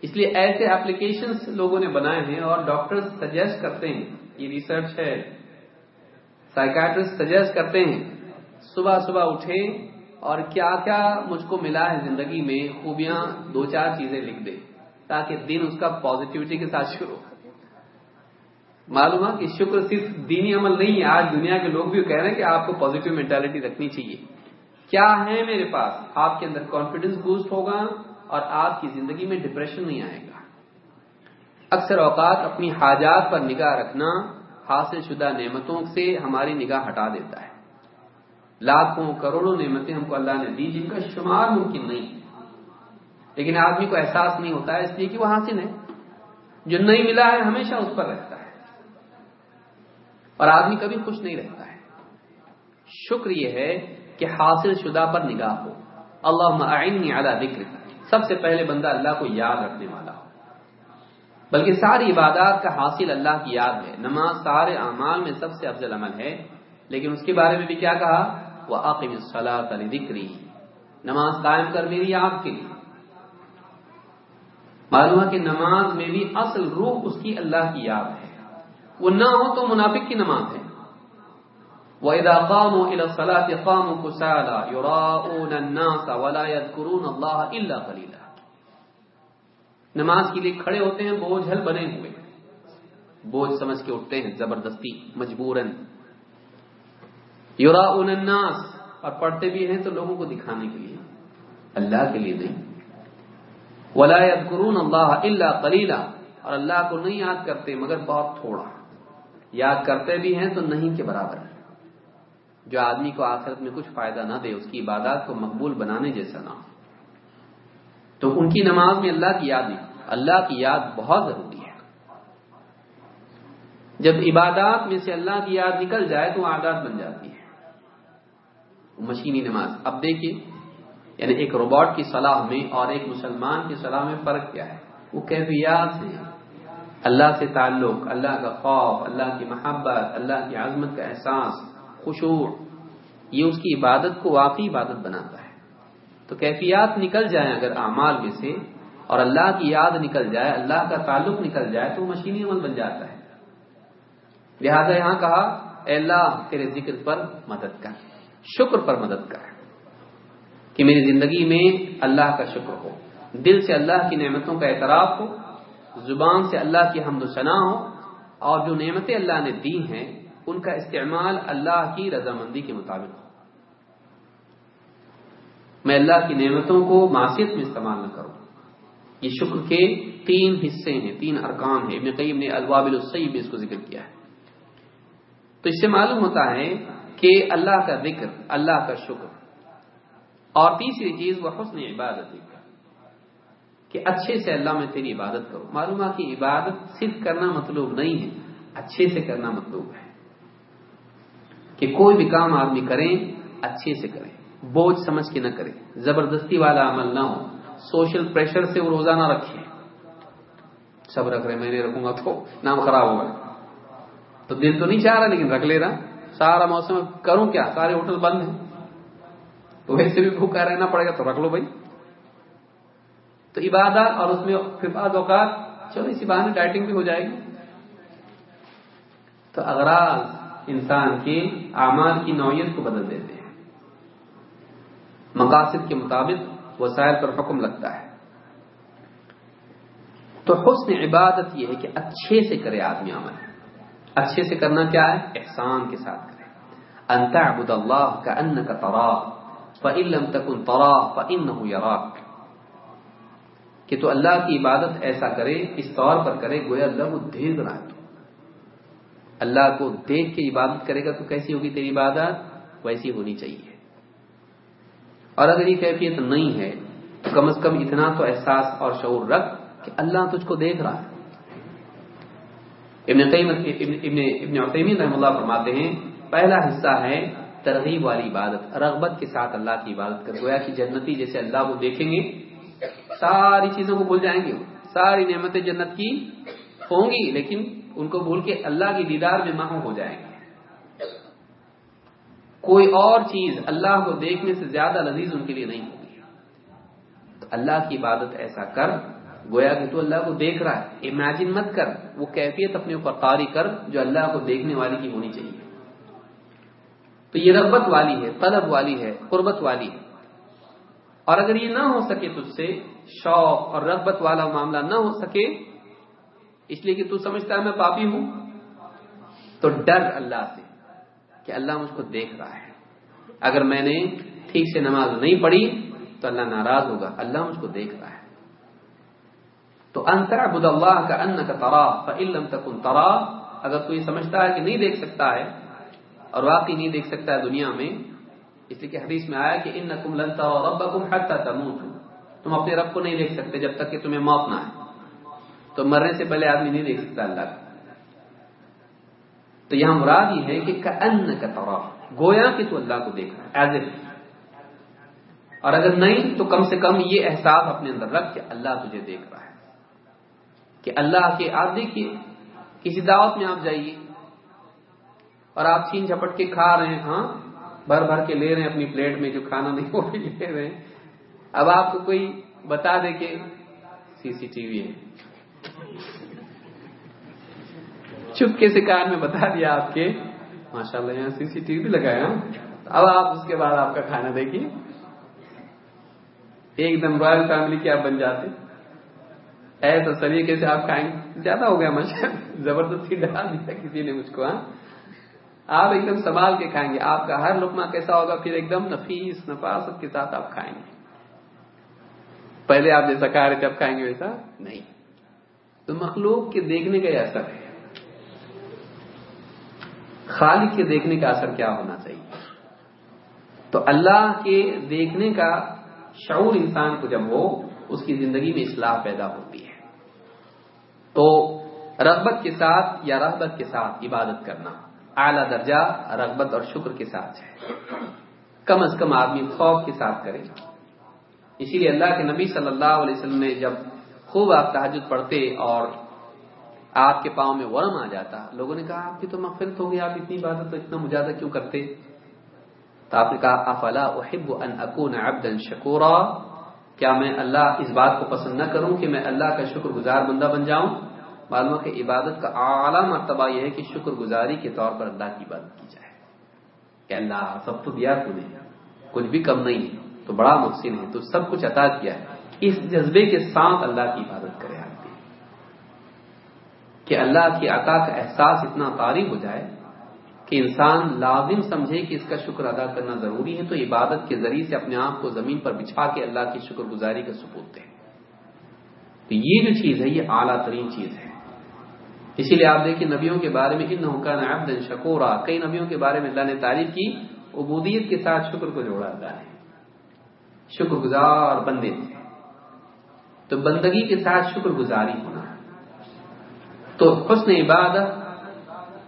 S1: اس لیے ایسے اپلیکیشنز لوگوں نے بنائے ہیں اور ڈاکٹر سجیسٹ کرتے ہیں۔ یہ ریسرچ ہے۔ سائکٹرسٹ سجیسٹ کرتے ہیں، صبح صبح اٹھیں اور کیا کیا مجھ کو ملا ہے زندگی میں، خوبیاں، دو چار چیزیں لکھ دے تاکہ دن اس کا پازیٹیوٹی کے ساتھ شروع ہو۔ معلوم ہے کہ شکر صرف دینی عمل نہیں ہے، آج دنیا کے لوگ بھی کہہ رہے ہیں کہ آپ کو پازیٹیو مینٹالٹی رکھنی چاہیے۔ کیا ہے میرے پاس؟ آپ کے اندر کانفیڈنس بوسٹ ہوگا اور آپ کی زندگی میں ڈپریشن نہیں آئے گا۔ اکثر اوقات اپنی حاجات پر نگاہ رکھنا حاصل شدہ نعمتوں سے ہماری نگاہ ہٹا دیتا ہے۔ لاکھوں کروڑوں نعمتیں ہم کو اللہ نے دی جن کا شمار ممکن نہیں۔ لیکن آدمی کو احساس نہیں ہوتا ہے اس لیے کہ وہ حاصل ہے۔ جو نہیں ملا ہے، ہمیشہ اس پر رہتا ہے۔ اور آدمی کبھی خوش نہیں رہتا ہے۔ شکر یہ ہے کہ حاصل شدہ پر نگاہ ہو۔ اللہ اعلی ذکر سب سے پہلے بندہ اللہ کو یاد رکھنے والا ہو۔ بلکہ ساری عبادات کا حاصل اللہ کی یاد ہے۔ نماز سارے اعمال میں سب سے افضل عمل ہے۔ لیکن اس کے بارے میں بھی کیا کہا؟ وہ عقیم صلاح ذکری نماز قائم کر میری یاد کے لیے۔ معلوم ہے کہ نماز میں بھی اصل روح اس کی اللہ کی یاد ہے۔ وہ نہ ہو تو منافق کی نماز ہے۔ وَإِذَا قَامُوا إِلَى الصَّلَاةِ قَامُوا كُسَالَى، يُرَاءُونَ النَّاسَ وَلَا يَذْكُرُونَ اللَّهَ إِلَّا قَلِيلًا۔ نماز کے لیے کھڑے ہوتے ہیں بوجھل بنے ہوئے۔ بوجھ سمجھ کے اٹھتے ہیں، زبردستی، مجبوراً۔ یوراؤن الناس، اور پڑھتے بھی ہیں تو لوگوں کو دکھانے کے لیے۔ اللہ کے لیے نہیں۔ ولا يذكرون الله الا قليلا۔ اور اللہ کو نہیں یاد کرتے مگر بہت تھوڑا۔ یاد کرتے بھی ہیں تو نہیں کے برابر جو آدمی کو آخرت میں کچھ فائدہ نہ دے، اس کی عبادات کو مقبول بنانے جیسا نہ ہو۔ تو ان کی نماز میں اللہ کی یاد نہیں۔ اللہ کی یاد بہت ضروری ہے۔ جب عبادات میں سے اللہ کی یاد نکل جائے تو عادات بن جاتی ہے مشینی نماز۔ اب دیکھیے یعنی ایک روبوٹ کی صلاح میں اور ایک مسلمان کی صلاح میں فرق کیا ہے؟ وہ کیفیات ہیں۔ اللہ سے تعلق، اللہ کا خوف، اللہ کی محبت، اللہ کی عظمت کا احساس، خشوع، یہ اس کی عبادت کو واقعی عبادت بناتا ہے۔ تو کیفیات نکل جائیں اگر اعمال میں سے اور اللہ کی یاد نکل جائے، اللہ کا تعلق نکل جائے، تو مشینی عمل بن جاتا ہے۔ لہذا یہاں کہا، اے اللہ، تیرے ذکر پر مدد کر، شکر پر مدد کر کہ میری زندگی میں اللہ کا شکر ہو، دل سے اللہ کی نعمتوں کا اعتراف ہو زبان سے اللہ کی حمد و ثنا ہو اور جو نعمتیں اللہ نے دی ہیں، ان کا استعمال اللہ کی رضامندی کے مطابق ہو۔ میں اللہ کی نعمتوں کو معاشیت میں استعمال نہ کروں۔ یہ شکر کے تین حصے ہیں، تین ارکان ہیں۔ ابن قیم نے الوابل السیب میں اس کو ذکر کیا ہے۔ تو اس سے معلوم ہوتا ہے کہ اللہ کا ذکر، اللہ کا شکر۔ اور تیسری چیز وہ حسن عبادت کہ اچھے سے اللہ میں تیری عبادت کرو۔ معلوم ہے کہ عبادت صرف کرنا مطلوب نہیں ہے، اچھے سے کرنا مطلوب ہے۔ کہ کوئی بھی کام آدمی کریں اچھے سے کریں بوجھ سمجھ کے نہ کرے۔ زبردستی والا عمل نہ ہو۔ سوشل پریشر سے وہ روزہ نہ رکھے۔ سب رکھ رہے میں نہیں رکھوں گا تو نام خراب ہوگا۔ تو دل تو نہیں چاہ رہا، لیکن رکھ لے رہا۔ سارا موسم کروں کیا؟ سارے ہوٹل بند ہیں۔ تو ویسے بھی بھوکا رہنا پڑے گا تو رکھ لو بھائی۔ تو عبادت اور اس میں پھر اوقات، چلو اسی بہانے ڈائٹنگ بھی ہو جائے گی۔ تو اغراض انسان کے اعمال کی نوعیت کو بدل دیتے ہیں۔ مقاصد کے مطابق وسائل پر حکم لگتا ہے۔ تو حسن عبادت یہ ہے کہ اچھے سے کرے آدمی عمل۔ اچھے سے کرنا کیا ہے؟ احسان کے ساتھ کرے۔ انت ابود اللہ کا ان کا ترا فعلم تکن ترا فن کہ تو اللہ کی عبادت ایسا کرے، اس طور پر کرے، گویا اللہ کو دیکھ رہا ہے اللہ کو دیکھ کے عبادت کرے گا تو کیسی ہوگی تیری عبادت؟ ویسی ہونی چاہیے۔ اور اگر یہ کیفیت نہیں ہے، تو کم از کم اتنا تو احساس اور شعور رکھ کہ اللہ تجھ کو دیکھ رہا ہے۔ ابن قیم ابن ابن عثیمین رحم اللہ فرماتے ہیں، پہلا حصہ ہے ترغیب والی عبادت، رغبت کے ساتھ اللہ کی عبادت کر۔ گویا کہ جنتی جیسے اللہ کو دیکھیں گے ساری چیزوں کو بھول جائیں گے۔ ساری نعمتیں جنت کی ہوں گی، لیکن ان کو بھول کے اللہ کی دیدار میں محو ہو جائیں گے۔ کوئی اور چیز اللہ کو دیکھنے سے زیادہ لذیذ ان کے لیے نہیں ہوگی۔ تو اللہ کی عبادت ایسا کر، گویا کہ تو اللہ کو دیکھ رہا ہے۔ امیجن مت کر، وہ کیفیت اپنے اوپر قاری کر جو اللہ کو دیکھنے والی کی ہونی چاہیے۔ تو یہ رغبت والی ہے، طلب والی ہے، قربت والی ہے۔ اور اگر یہ نہ ہو سکے تجھ سے شوق اور رغبت والا معاملہ نہ ہو سکے، اس لیے کہ تو سمجھتا ہے میں پاپی ہوں۔ تو ڈر اللہ سے کہ اللہ مجھ کو دیکھ رہا ہے۔ اگر میں نے ٹھیک سے نماز نہیں پڑھی تو اللہ ناراض ہوگا، اللہ مجھ کو دیکھ رہا ہے۔ تو انتر ابود اللہ کا ان کا ترا فعلم تکن ترا۔ اگر تو یہ سمجھتا ہے کہ نہیں دیکھ سکتا ہے اور واقعی نہیں دیکھ سکتا ہے دنیا میں، اس لیے کہ حدیث میں آیا کہ ان نقم لنتا اور رب کم تم اپنے رب کو نہیں دیکھ سکتے جب تک کہ تمہیں موت نہ ہے تو مرنے سے پہلے آدمی نہیں دیکھ سکتا اللہ کو تو یہاں مراد یہ ہے کہ ان کا گویا کہ تو اللہ کو دیکھ رہا ہے ایز اور اگر نہیں، تو کم سے کم یہ احساس اپنے اندر رکھ کہ اللہ تجھے دیکھ رہا ہے۔ کہ اللہ کے، آپ دیکھیے، کسی دعوت میں آپ جائیے اور آپ چین جھپٹ کے کھا رہے ہیں ہاں بھر بھر کے لے رہے ہیں اپنی پلیٹ میں جو کھانا نہیں وہ بھی لے رہے ہیں۔ اب آپ کو کوئی بتا دے کہ سی سی ٹی وی ہے۔ چپکے سے کار میں بتا دیا آپ کے۔ ماشاء اللہ یہاں سی سی ٹی وی لگایا اب آپ اس کے بعد آپ کا کھانا دیکھیے۔ ایک دم رائل فیملی کے آپ بن جاتے۔ ایسا طریقے سے آپ کھائیں۔ زیادہ ہو گیا ماشاء زبردستی ڈال دیا کسی نے مجھ کو ہاں۔ آپ ایک دم سنبھال کے کھائیں گے۔ آپ کا ہر لکما کیسا ہوگا، پھر ایک دم نفیس، نفاست کے ساتھ آپ کھائیں گے۔ پہلے آپ جیسا کھا رہے تھے اب کھائیں گے ویسا؟ نہیں۔ تو مخلوق کے دیکھنے کا یہ اثر ہے۔ خالق کے دیکھنے کا اثر کیا ہونا چاہیے؟ تو اللہ کے دیکھنے کا شعور انسان کو جب ہو اس کی زندگی میں اصلاح پیدا ہوتی ہے۔ تو رغبت کے ساتھ یا رغبت کے ساتھ عبادت کرنا اعلی درجہ رغبت اور شکر کے ساتھ ہے۔ کم از کم آدمی خوف کے ساتھ کرے۔ اسی لیے اللہ کے نبی صلی اللہ علیہ وسلم نے جب خوب آپ تحجد پڑھتے اور آپ کے پاؤں میں ورم آ جاتا، لوگوں نے کہا، آپ کی تو مغفرت ہو گئی آپ اتنی بات تو اتنا مجاہدہ کیوں کرتے؟ تو آپ نے کہا، افلا احب ان اکون عبدا شکورا، کیا میں اللہ اس بات کو پسند نہ کروں کہ میں اللہ کا شکر گزار بندہ بن جاؤں؟ معلوم کہ عبادت کا اعلیٰ مرتبہ یہ ہے کہ شکر گزاری کے طور پر اللہ کی عبادت کی جائے۔ کہ اللہ سب تو دیا تو نے، کچھ بھی کم نہیں ہے۔ تو بڑا محسن ہے، تو سب کچھ عطا کیا ہے۔ اس جذبے کے ساتھ اللہ کی عبادت کرے کہ اللہ کی عطا کا احساس اتنا طاری ہو جائے کہ انسان لازم سمجھے کہ اس کا شکر ادا کرنا ضروری ہے، تو عبادت کے ذریعے سے اپنے آپ کو زمین پر بچھا کے اللہ کی شکر گزاری کا ثبوت دے۔ تو یہ جو چیز ہے، یہ اعلیٰ ترین چیز ہے۔ اسی لیے آپ دیکھیں نبیوں کے بارے میں ان حکام عبد شکورا۔ کئی نبیوں کے بارے میں اللہ نے تعریف کی، عبودیت کے ساتھ شکر کو جوڑا اللہ ہے شکر گزار بندے تھے۔ تو بندگی کے ساتھ شکر گزاری ہونا۔ تو حسن عبادت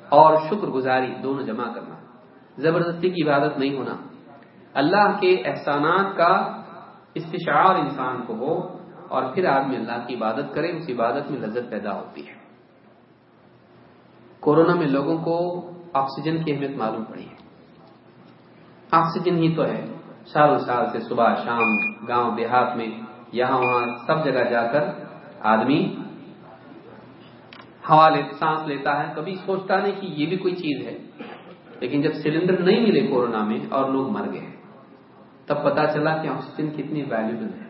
S1: اور شکر گزاری دونوں جمع کرنا۔ زبردستی کی عبادت نہیں ہونا۔ اللہ کے احسانات کا استشعار انسان کو ہو اور پھر آدمی اللہ کی عبادت کرے، اس عبادت میں لذت پیدا ہوتی ہے۔ کورونا میں لوگوں کو آکسیجن کی اہمیت معلوم پڑی۔ ہے آکسیجن ہی تو ہے۔ سال سال سے صبح، شام، گاؤں، دیہات میں یہاں وہاں سب جگہ جا کر آدمی ہوا سانس لیتا ہے۔ کبھی سوچتا نہیں کہ یہ بھی کوئی چیز ہے، لیکن جب سلنڈر نہیں ملے کورونا میں اور لوگ مر گئے، تب پتا چلا کہ آکسیجن کتنی ویلیبل ہے۔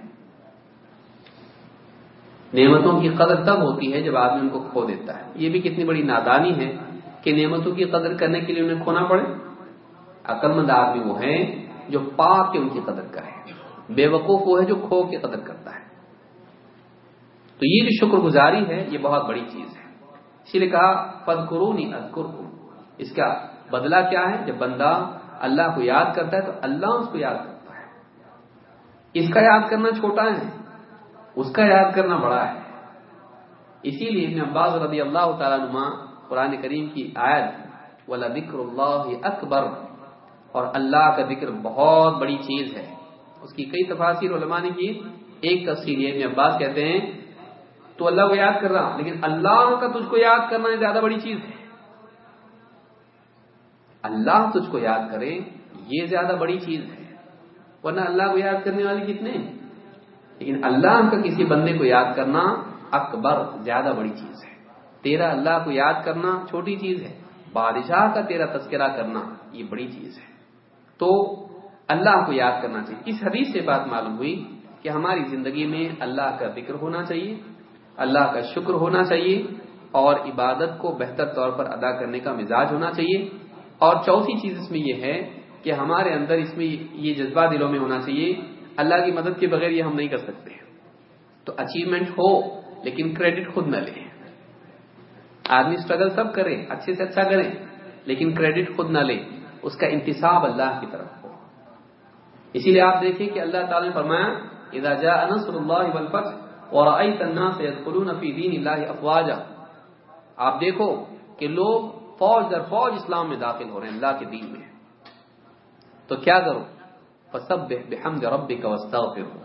S1: نعمتوں کی قدر تب ہوتی ہے جب آدمی ان کو کھو دیتا ہے۔ یہ بھی کتنی بڑی نادانی ہے کہ نعمتوں کی قدر کرنے کے لیے انہیں کھونا پڑے۔ عقل مند آدمی وہ ہیں جو پا کے ان کی قدر کرے۔ بے وقوف وہ ہے جو کھو کے قدر کرتا ہے۔ تو یہ جو شکر گزاری ہے، یہ بہت بڑی چیز ہے۔ اسی لیے کہا پد قرونی اس کا بدلہ کیا ہے؟ جب بندہ اللہ کو یاد کرتا ہے تو اللہ اس کو یاد کرتا ہے۔ اس کا یاد کرنا چھوٹا ہے، اس کا یاد کرنا بڑا ہے۔ اسی لیے ابن عباس رضی اللہ تعالیٰ نما قرآن کریم کی آیت والا ذکر اللہ اکبر اور اللہ کا ذکر بہت بڑی چیز ہے۔ اس کی کئی تفاصیر علماء نے کی۔ ایک تفصیل یہ عباس کہتے ہیں، تو اللہ کو یاد کر رہا لیکن اللہ کا تجھ کو یاد کرنا زیادہ بڑی چیز ہے۔ اللہ تجھ کو یاد کرے، یہ زیادہ بڑی چیز ہے۔ ورنہ اللہ کو یاد کرنے والے کتنے لیکن اللہ کا کسی بندے کو یاد کرنا اکبر زیادہ بڑی چیز ہے۔ تیرا اللہ کو یاد کرنا چھوٹی چیز ہے، بادشاہ کا تیرا تذکرہ کرنا یہ بڑی چیز ہے۔ تو اللہ کو یاد کرنا چاہیے۔ اس حدیث سے بات معلوم ہوئی کہ ہماری زندگی میں اللہ کا ذکر ہونا چاہیے، اللہ کا شکر ہونا چاہیے اور عبادت کو بہتر طور پر ادا کرنے کا مزاج ہونا چاہیے۔ اور چوتھی چیز اس میں یہ ہے کہ ہمارے اندر اس میں یہ جذبہ دلوں میں ہونا چاہیے، اللہ کی مدد کے بغیر یہ ہم نہیں کر سکتے۔ تو اچیومنٹ ہو لیکن کریڈٹ خود نہ لے آدمی اسٹرگل سب کرے، اچھے سے اچھا کرے، لیکن کریڈٹ خود نہ لے۔ اس کا انتصاب اللہ کی طرف ہو۔ اسی لیے آپ دیکھیں کہ اللہ تعالی نے فرمایا، اذا جاء نصر اللہ والفتح ورأيت الناس يدخلون في دين الله افواجا. آپ دیکھو کہ لوگ فوج در فوج اسلام میں داخل ہو رہے ہیں، اللہ کے دین میں۔ تو کیا کرو؟ فسبح بحمد ربک واستغفرہ۔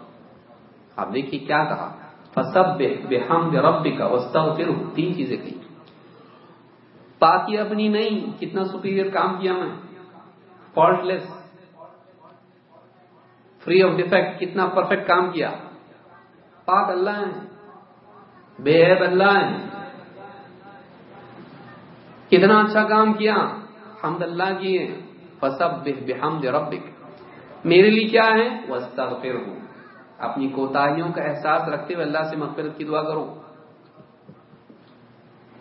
S1: آپ دیکھیے کیا کہا۔ فسبح بحمد ربک واستغفرہ۔ تین چیزیں کہی پاکی اپنی نہیں، کتنا سپیریئر کام کیا میں۔ Faultless free of defect کتنا پرفیکٹ کام کیا پاک اللہ ہے بے عیب اللہ ہے کتنا اچھا کام کیا حمد اللہ کیے فسب بحمد ربک میرے لیے کیا ہے وستغفر ہوں اپنی کوتاہیوں کا احساس رکھتے ہوئے اللہ سے مغفرت کی دعا کرو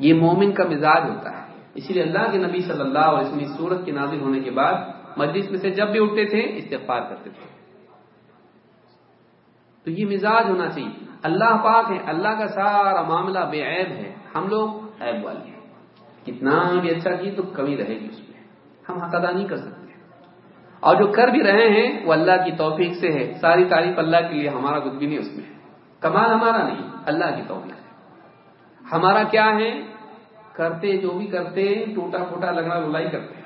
S1: یہ مومن کا مزاج ہوتا ہے اسی لیے اللہ کے نبی صلی اللہ علیہ وسلم سورت کے نازل ہونے کے بعد مجلس میں سے جب بھی اٹھتے تھے، استغفار کرتے تھے۔ تو یہ مزاج ہونا چاہیے۔ اللہ پاک ہے اللہ کا سارا معاملہ بے عیب ہے۔ ہم لوگ عیب والے ہیں۔ کتنا بھی اچھا کی تو کمی رہے گی اس میں۔ ہم حق ادا نہیں کر سکتے۔ اور جو کر بھی رہے ہیں، وہ اللہ کی توفیق سے ہے۔ ساری تعریف اللہ کے لیے، ہمارا کچھ بھی نہیں اس میں۔ کمال ہمارا نہیں، اللہ کی توفیق ہے۔ ہمارا کیا ہے؟ کرتے جو بھی کرتے ٹوٹا پھوٹا لگنا رلائی کرتے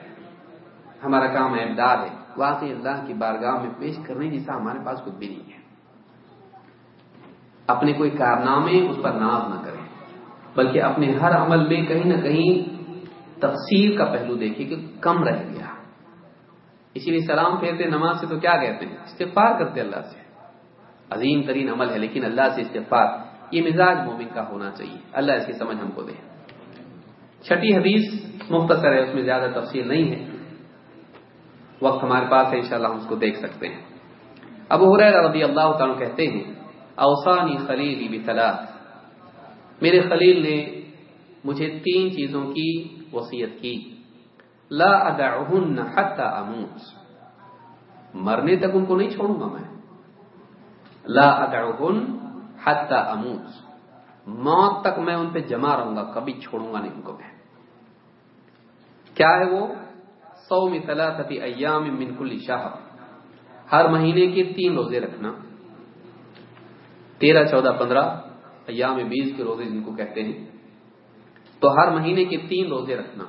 S1: ہمارا کام امداد ہے۔ واقعی اللہ کی بارگاہ میں پیش کرنے جیسا ہمارے پاس کچھ بھی نہیں ہے۔ اپنے کوئی کارنامے اس پر ناز نہ کریں، بلکہ اپنے ہر عمل میں کہیں نہ کہیں تفسیر کا پہلو دیکھیے کہ کم رہ گیا۔ اسی لیے سلام پھیرتے نماز سے تو کیا کہتے ہیں؟ استغفار کرتے اللہ سے۔ عظیم ترین عمل ہے، لیکن اللہ سے استغفار، یہ مزاج مومن کا ہونا چاہیے۔ اللہ اس کی سمجھ ہم کو دے۔ چھٹی حدیث مختصر ہے، اس میں زیادہ تفصیل نہیں ہے۔ وقت ہمارے پاس ہے، انشاءاللہ ہم اس کو دیکھ سکتے ہیں۔ ابو حریر رضی اللہ تعالیٰ کہتے ہیں اوسانی خلیلی بثلاث میرے خلیل نے مجھے تین چیزوں کی وصیت کی۔ لا ادعهن حتى اموت۔ مرنے تک ان کو نہیں چھوڑوں گا میں۔ لا ادعهن حتى اموت۔ موت تک میں ان پہ جمع رہوں گا، کبھی چھوڑوں گا نہیں ان کو میں۔ کیا ہے وہ؟ سو میں ایام من کل شہر ہر مہینے کے تین روزے رکھنا. تیرہ، چودہ، پندرہ ایام بیس کے روزے جن کو کہتے ہیں. تو ہر مہینے کے تین روزے رکھنا.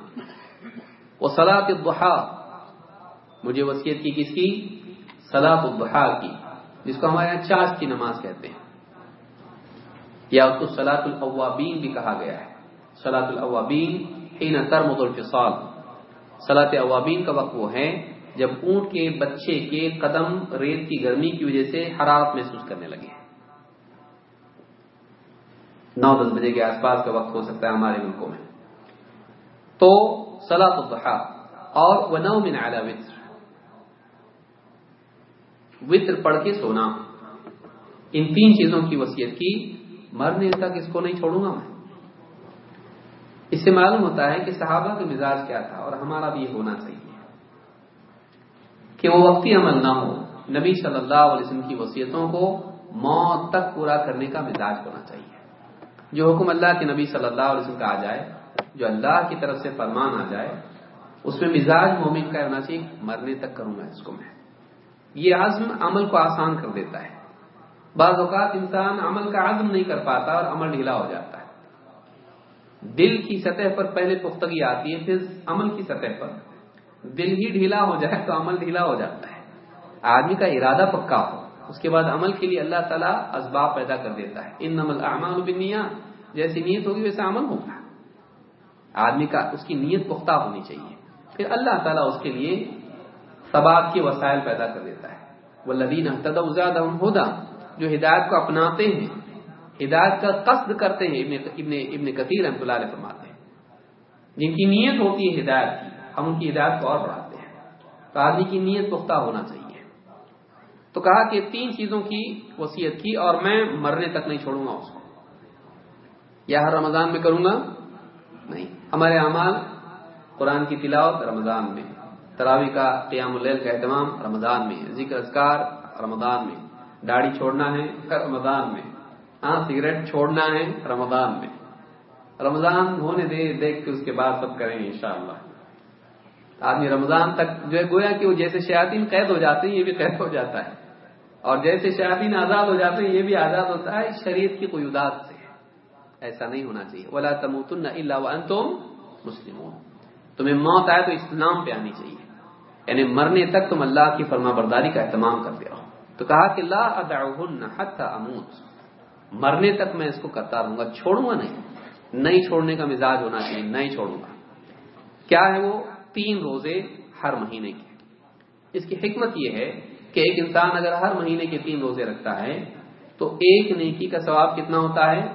S1: وہ سلاط الضحا مجھے وصیت کی کس کی؟ سلاط الضحا کی، جس کو ہمارے یہاں چاش کی نماز کہتے ہیں. یا اس کو سلاط الاوابین بھی کہا گیا ہے. سلاط الاوابین حین ترمد الفصال. سلاط اوابین کا وقت وہ ہے جب اونٹ کے بچے کے قدم ریت کی گرمی کی وجہ سے حرارت محسوس کرنے لگے نو دس بجے کے آس پاس کا وقت ہو سکتا ہے ہمارے ملکوں میں۔ تو سلاط الضحا اور وہ نو من اعلی وطر وطر پڑھ کے سونا۔ ان تین چیزوں کی وصیت کی۔ مرنے تک اس کو نہیں چھوڑوں گا میں۔ اس سے معلوم ہوتا ہے کہ صحابہ کا مزاج کیا تھا اور ہمارا بھی یہ ہونا چاہیے کہ وہ وقتی عمل نہ ہو۔ نبی صلی اللہ علیہ وسلم کی وصیتوں کو موت تک پورا کرنے کا مزاج ہونا چاہیے۔ جو حکم اللہ کے نبی صلی اللہ علیہ وسلم کا آ جائے، جو اللہ کی طرف سے فرمان آ جائے، اس میں مزاج مومن کا ہونا چاہیے، مرنے تک کروں گا اس کو میں۔ یہ عزم عمل کو آسان کر دیتا ہے۔ بعض اوقات انسان عمل کا عزم نہیں کر پاتا اور عمل ڈھیلا ہو جاتا ہے۔ دل کی سطح پر پہلے پختگی آتی ہے، پھر عمل کی سطح پر۔ دل ہی ڈھیلا ہو جائے تو عمل ڈھیلا ہو جاتا ہے۔ آدمی کا ارادہ پکا ہو، اس کے بعد عمل کے لیے اللہ تعالیٰ اسباب پیدا کر دیتا ہے۔ ان نمل اعمال بنیا جیسی نیت ہوگی ویسے عمل ہوگا۔ آدمی کا اس کی نیت پختہ ہونی چاہیے۔ پھر اللہ تعالیٰ اس کے لیے ثباب کے وسائل پیدا کر دیتا ہے۔ وہ لدین زیادہ ہودا جو ہدایت کو اپناتے ہیں۔ ہدایت کا قصد کرتے ہیں ابن ابن ابن کثیر رحمۃ اللہ علیہ فرماتے ہیں۔ جن کی نیت ہوتی ہے ہدایت کی، ہم ان کی ہدایت کو اور بڑھاتے ہیں۔ تو آدمی کی نیت پختہ ہونا چاہیے۔ تو کہا کہ تین چیزوں کی وصیت کی اور میں مرنے تک نہیں چھوڑوں گا اس کو۔ یا ہر رمضان میں کروں گا؟ نہیں۔ ہمارے اعمال قرآن کی تلاوت رمضان میں تراوی کا قیام اللیل کا اہتمام رمضان میں، ذکر اذکار رمضان میں، داڑھی چھوڑنا ہے رمضان میں۔ ہاں سگریٹ چھوڑنا ہے رمضان میں۔ رمضان ہونے دے دیکھ کے اس کے بعد سب کریں گے انشاءاللہ۔ آدمی رمضان تک جو ہے گویا کہ وہ جیسے شیاطین قید ہو جاتے ہیں، یہ بھی قید ہو جاتا ہے۔ اور جیسے شاطین آزاد ہو جاتے ہیں، یہ بھی آزاد ہوتا ہے۔ شریعت کی قیودات سے ایسا نہیں ہونا چاہیے۔ ولا تموتن الا وانتم مسلمون۔ تمہیں موت آئے تو اسلام پہ آنی چاہیے۔ یعنی مرنے تک تم اللہ کی فرما برداری کا اہتمام کرتے رہو۔ تو کہا کہ لا ادعوہن حتی اموت۔ مرنے تک میں اس کو کرتا رہوں گا، چھوڑوں گا نہیں۔ نہیں چھوڑنے کا مزاج ہونا چاہیے، نہیں چھوڑوں گا۔ کیا ہے وہ؟ تین روزے ہر مہینے کے۔ اس کی حکمت یہ ہے کہ ایک انسان اگر ہر مہینے کے تین روزے رکھتا ہے، تو ایک نیکی کا ثواب کتنا ہوتا ہے؟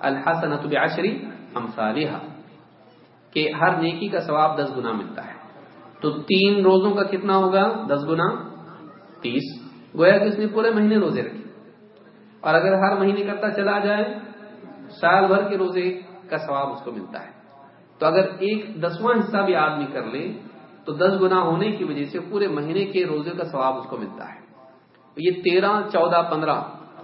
S1: الحسنت بعشری امثالها کہ ہر نیکی کا ثواب دس گنا ملتا ہے۔ تو تین روزوں کا کتنا ہوگا؟ دس گنا تیس۔ گویا کہ اس نے پورے مہینے روزے رکھے۔ اور اگر ہر مہینے کرتا چلا جائے، سال بھر کے روزے کا ثواب اس کو ملتا ہے۔ تو اگر ایک دسواں حصہ بھی آدمی کر لے، تو دس گنا ہونے کی وجہ سے پورے مہینے کے روزے کا ثواب اس کو ملتا ہے۔ یہ تیرہ، چودہ، پندرہ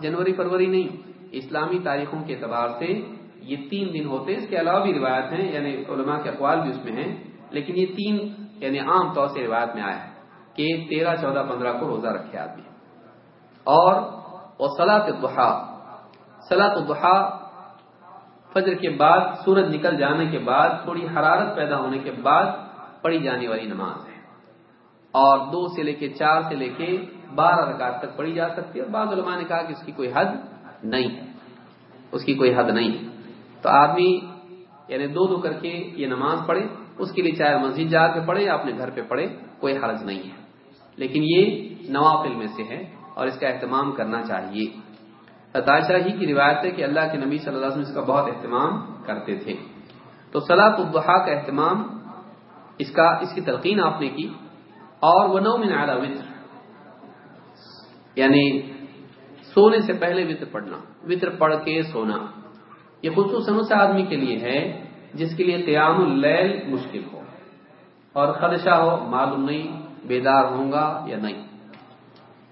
S1: جنوری، فروری نہیں، اسلامی تاریخوں کے اعتبار سے یہ تین دن ہوتے ہیں۔ اس کے علاوہ بھی روایت ہیں یعنی علماء کے اقوال بھی اس میں ہیں۔ لیکن یہ تین یعنی عام طور سے روایت میں آیا ہے کہ تیرہ، چودہ، پندرہ کو روزہ رکھے آدمی۔ اور سلاط الضحا سلاط الضحا فجر کے بعد، سورج نکل جانے کے بعد، تھوڑی حرارت پیدا ہونے کے بعد پڑھی جانے والی نماز ہے۔ اور دو سے لے کے چار سے لے کے بارہ رکعت تک پڑھی جا سکتی ہے اور بعض علماء نے کہا کہ اس کی کوئی حد نہیں ہے۔ اس کی کوئی حد نہیں ہے۔ تو آدمی یعنی دو دو کر کے یہ نماز پڑھے، اس کے لیے چاہے مسجد جا کے پڑھے یا اپنے گھر پہ پڑھے، کوئی حرض نہیں ہے۔ لیکن یہ نوافل میں سے ہے۔ اور اس کا اہتمام کرنا چاہیے۔ عطاشہ ہی کی روایت ہے کہ اللہ کے نبی صلی اللہ علیہ وسلم اس کا بہت اہتمام کرتے تھے۔ تو سلاط الضحا کا اہتمام اس کا، اس کی تلقین آپ نے کی۔ اور وہ نو من اعلیٰ وطر یعنی سونے سے پہلے وطر پڑھنا وطر پڑھ کے سونا۔ یہ خصوصاً اس آدمی کے لیے ہے جس کے لیے قیام اللیل مشکل ہو۔ اور خدشہ ہو، معلوم نہیں، بیدار ہوں گا یا نہیں۔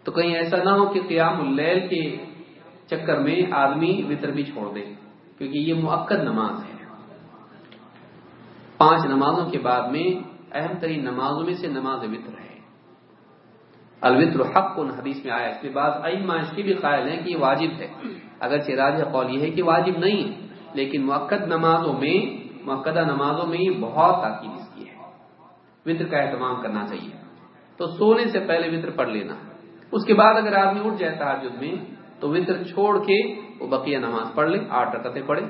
S1: تو کہیں ایسا نہ ہو کہ قیام اللیل کے چکر میں آدمی وطر بھی چھوڑ دے، کیونکہ یہ موقع نماز ہے۔ پانچ نمازوں کے بعد میں اہم ترین نمازوں میں سے نماز وطر ہے۔ الوطر حق، ان حدیث میں آیا۔ اس کے بعد ائمہ اس کی بھی قائل ہیں کہ یہ واجب ہے۔ اگر چراج قول یہ ہے کہ واجب نہیں ہے، لیکن موقع نمازوں میں موقع نمازوں میں یہ بہت تاکید اس کی ہے۔ وطر کا اہتمام کرنا چاہیے۔ تو سونے سے پہلے وطر پڑھ لینا۔ ہے اس کے بعد اگر آدمی اٹھ جائے تحجد میں، تو وطر چھوڑ کے وہ بقیہ نماز پڑھ لے، آٹھ رکعتیں پڑھے،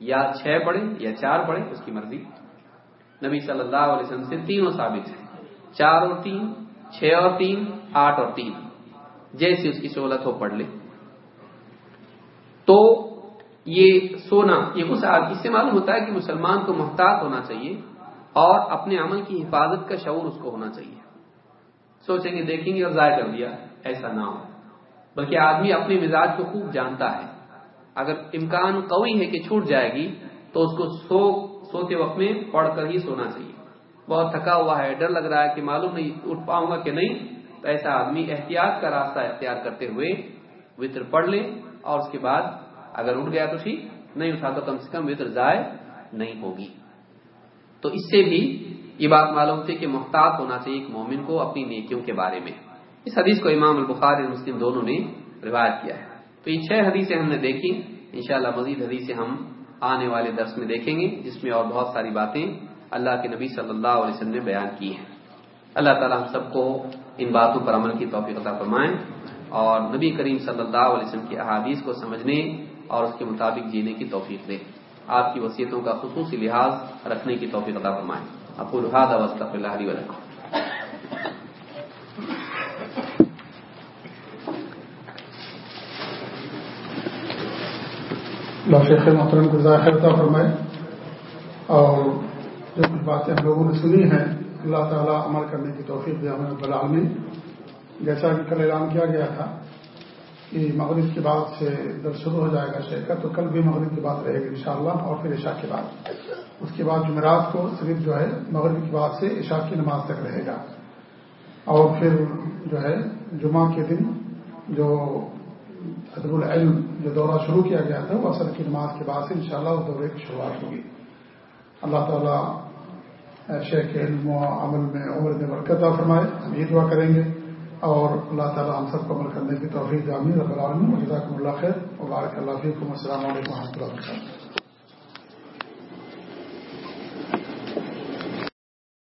S1: یا چھ پڑھے، یا چار پڑھے، اس کی مرضی۔ نبی صلی اللہ علیہ وسلم سے تینوں ثابت ہے چار اور تین، چھ اور تین، آٹھ اور تین۔ جیسی اس کی سہولت ہو، پڑھ لے۔ تو یہ سونا، یہ اس اس سے معلوم ہوتا ہے کہ مسلمان کو محتاط ہونا چاہیے اور اپنے عمل کی حفاظت کا شعور اس کو ہونا چاہیے۔ سوچیں گے، دیکھیں گے اور ضائع کر دیا۔ ایسا نہ ہو۔ بلکہ آدمی اپنے مزاج کو خوب جانتا ہے۔ اگر امکان قوی ہے کہ چھوٹ جائے گی، تو اس کو سو، سوتے وقت میں پڑھ کر ہی سونا چاہیے۔ بہت تھکا ہوا ہے، ڈر لگ رہا ہے کہ معلوم نہیں اٹھ پاؤں گا کہ نہیں۔ تو ایسا آدمی احتیاط کا راستہ اختیار کرتے ہوئے وطر پڑھ لے اور اس کے بعد اگر اٹھ گیا تو ٹھیک، نہیں اٹھا تو کم سے کم وطر ضائع نہیں ہوگی۔ تو اس سے بھی یہ بات معلوم تھی کہ محتاط ہونا چاہیے ایک مومن کو اپنی نیکیوں کے بارے میں۔ اس حدیث کو امام البخار اور مسلم دونوں نے روایت کیا ہے۔ تو یہ چھ حدیثیں ہم نے دیکھی۔ انشاءاللہ مزید حدیثیں ہم آنے والے درس میں دیکھیں گے، جس میں اور بہت ساری باتیں اللہ کے نبی صلی اللہ علیہ وسلم نے بیان کی ہیں۔ اللہ تعالی ہم سب کو ان باتوں پر عمل کی توفیق عطا فرمائیں اور نبی کریم صلی اللہ علیہ وسلم کی احادیث کو سمجھنے اور اس کے مطابق جینے کی توفیق دے۔ آپ کی وصیتوں کا خصوصی لحاظ رکھنے کی توفیق عطا فرمائیں ابو الحاد وسط اللہ
S2: شیخ محترم کو ظاہر فرمائے۔ اور جو کچھ باتیں ہم لوگوں نے سنی ہیں، اللہ تعالیٰ عمل کرنے کی توفیق دیا ہمیں بلعالمین جیسا کہ کل اعلان کیا گیا تھا کہ مغرب کے بعد سے در شروع ہو جائے گا شیخ کا، تو کل بھی مغرب کی بات رہے گی انشاءاللہ، اور پھر عشاء کے بعد۔ اس کے بعد جمعرات کو صرف جو ہے مغرب کے بعد سے عشاء کی نماز تک رہے گا۔ اور پھر جو ہے جمعہ کے دن جو ادب العلم جو دورہ شروع کیا گیا تھا، وہ اصل کی نماز کے بعد سے انشاءاللہ اس دورے کی شروعات ہوگی۔ اللہ تعالیٰ شیخ علم و عمل میں عمر میں برکت فرمائے۔ ہم یہ دعا کریں گے۔ اور اللہ تعالیٰ ہم سب کو عمل کرنے کی توفیق جامع رب العالمین۔ جزاکم اللہ خیر۔ وبارک اللہ فیکم۔ السلام علیکم و رحمۃ اللہ وبرکاتہ۔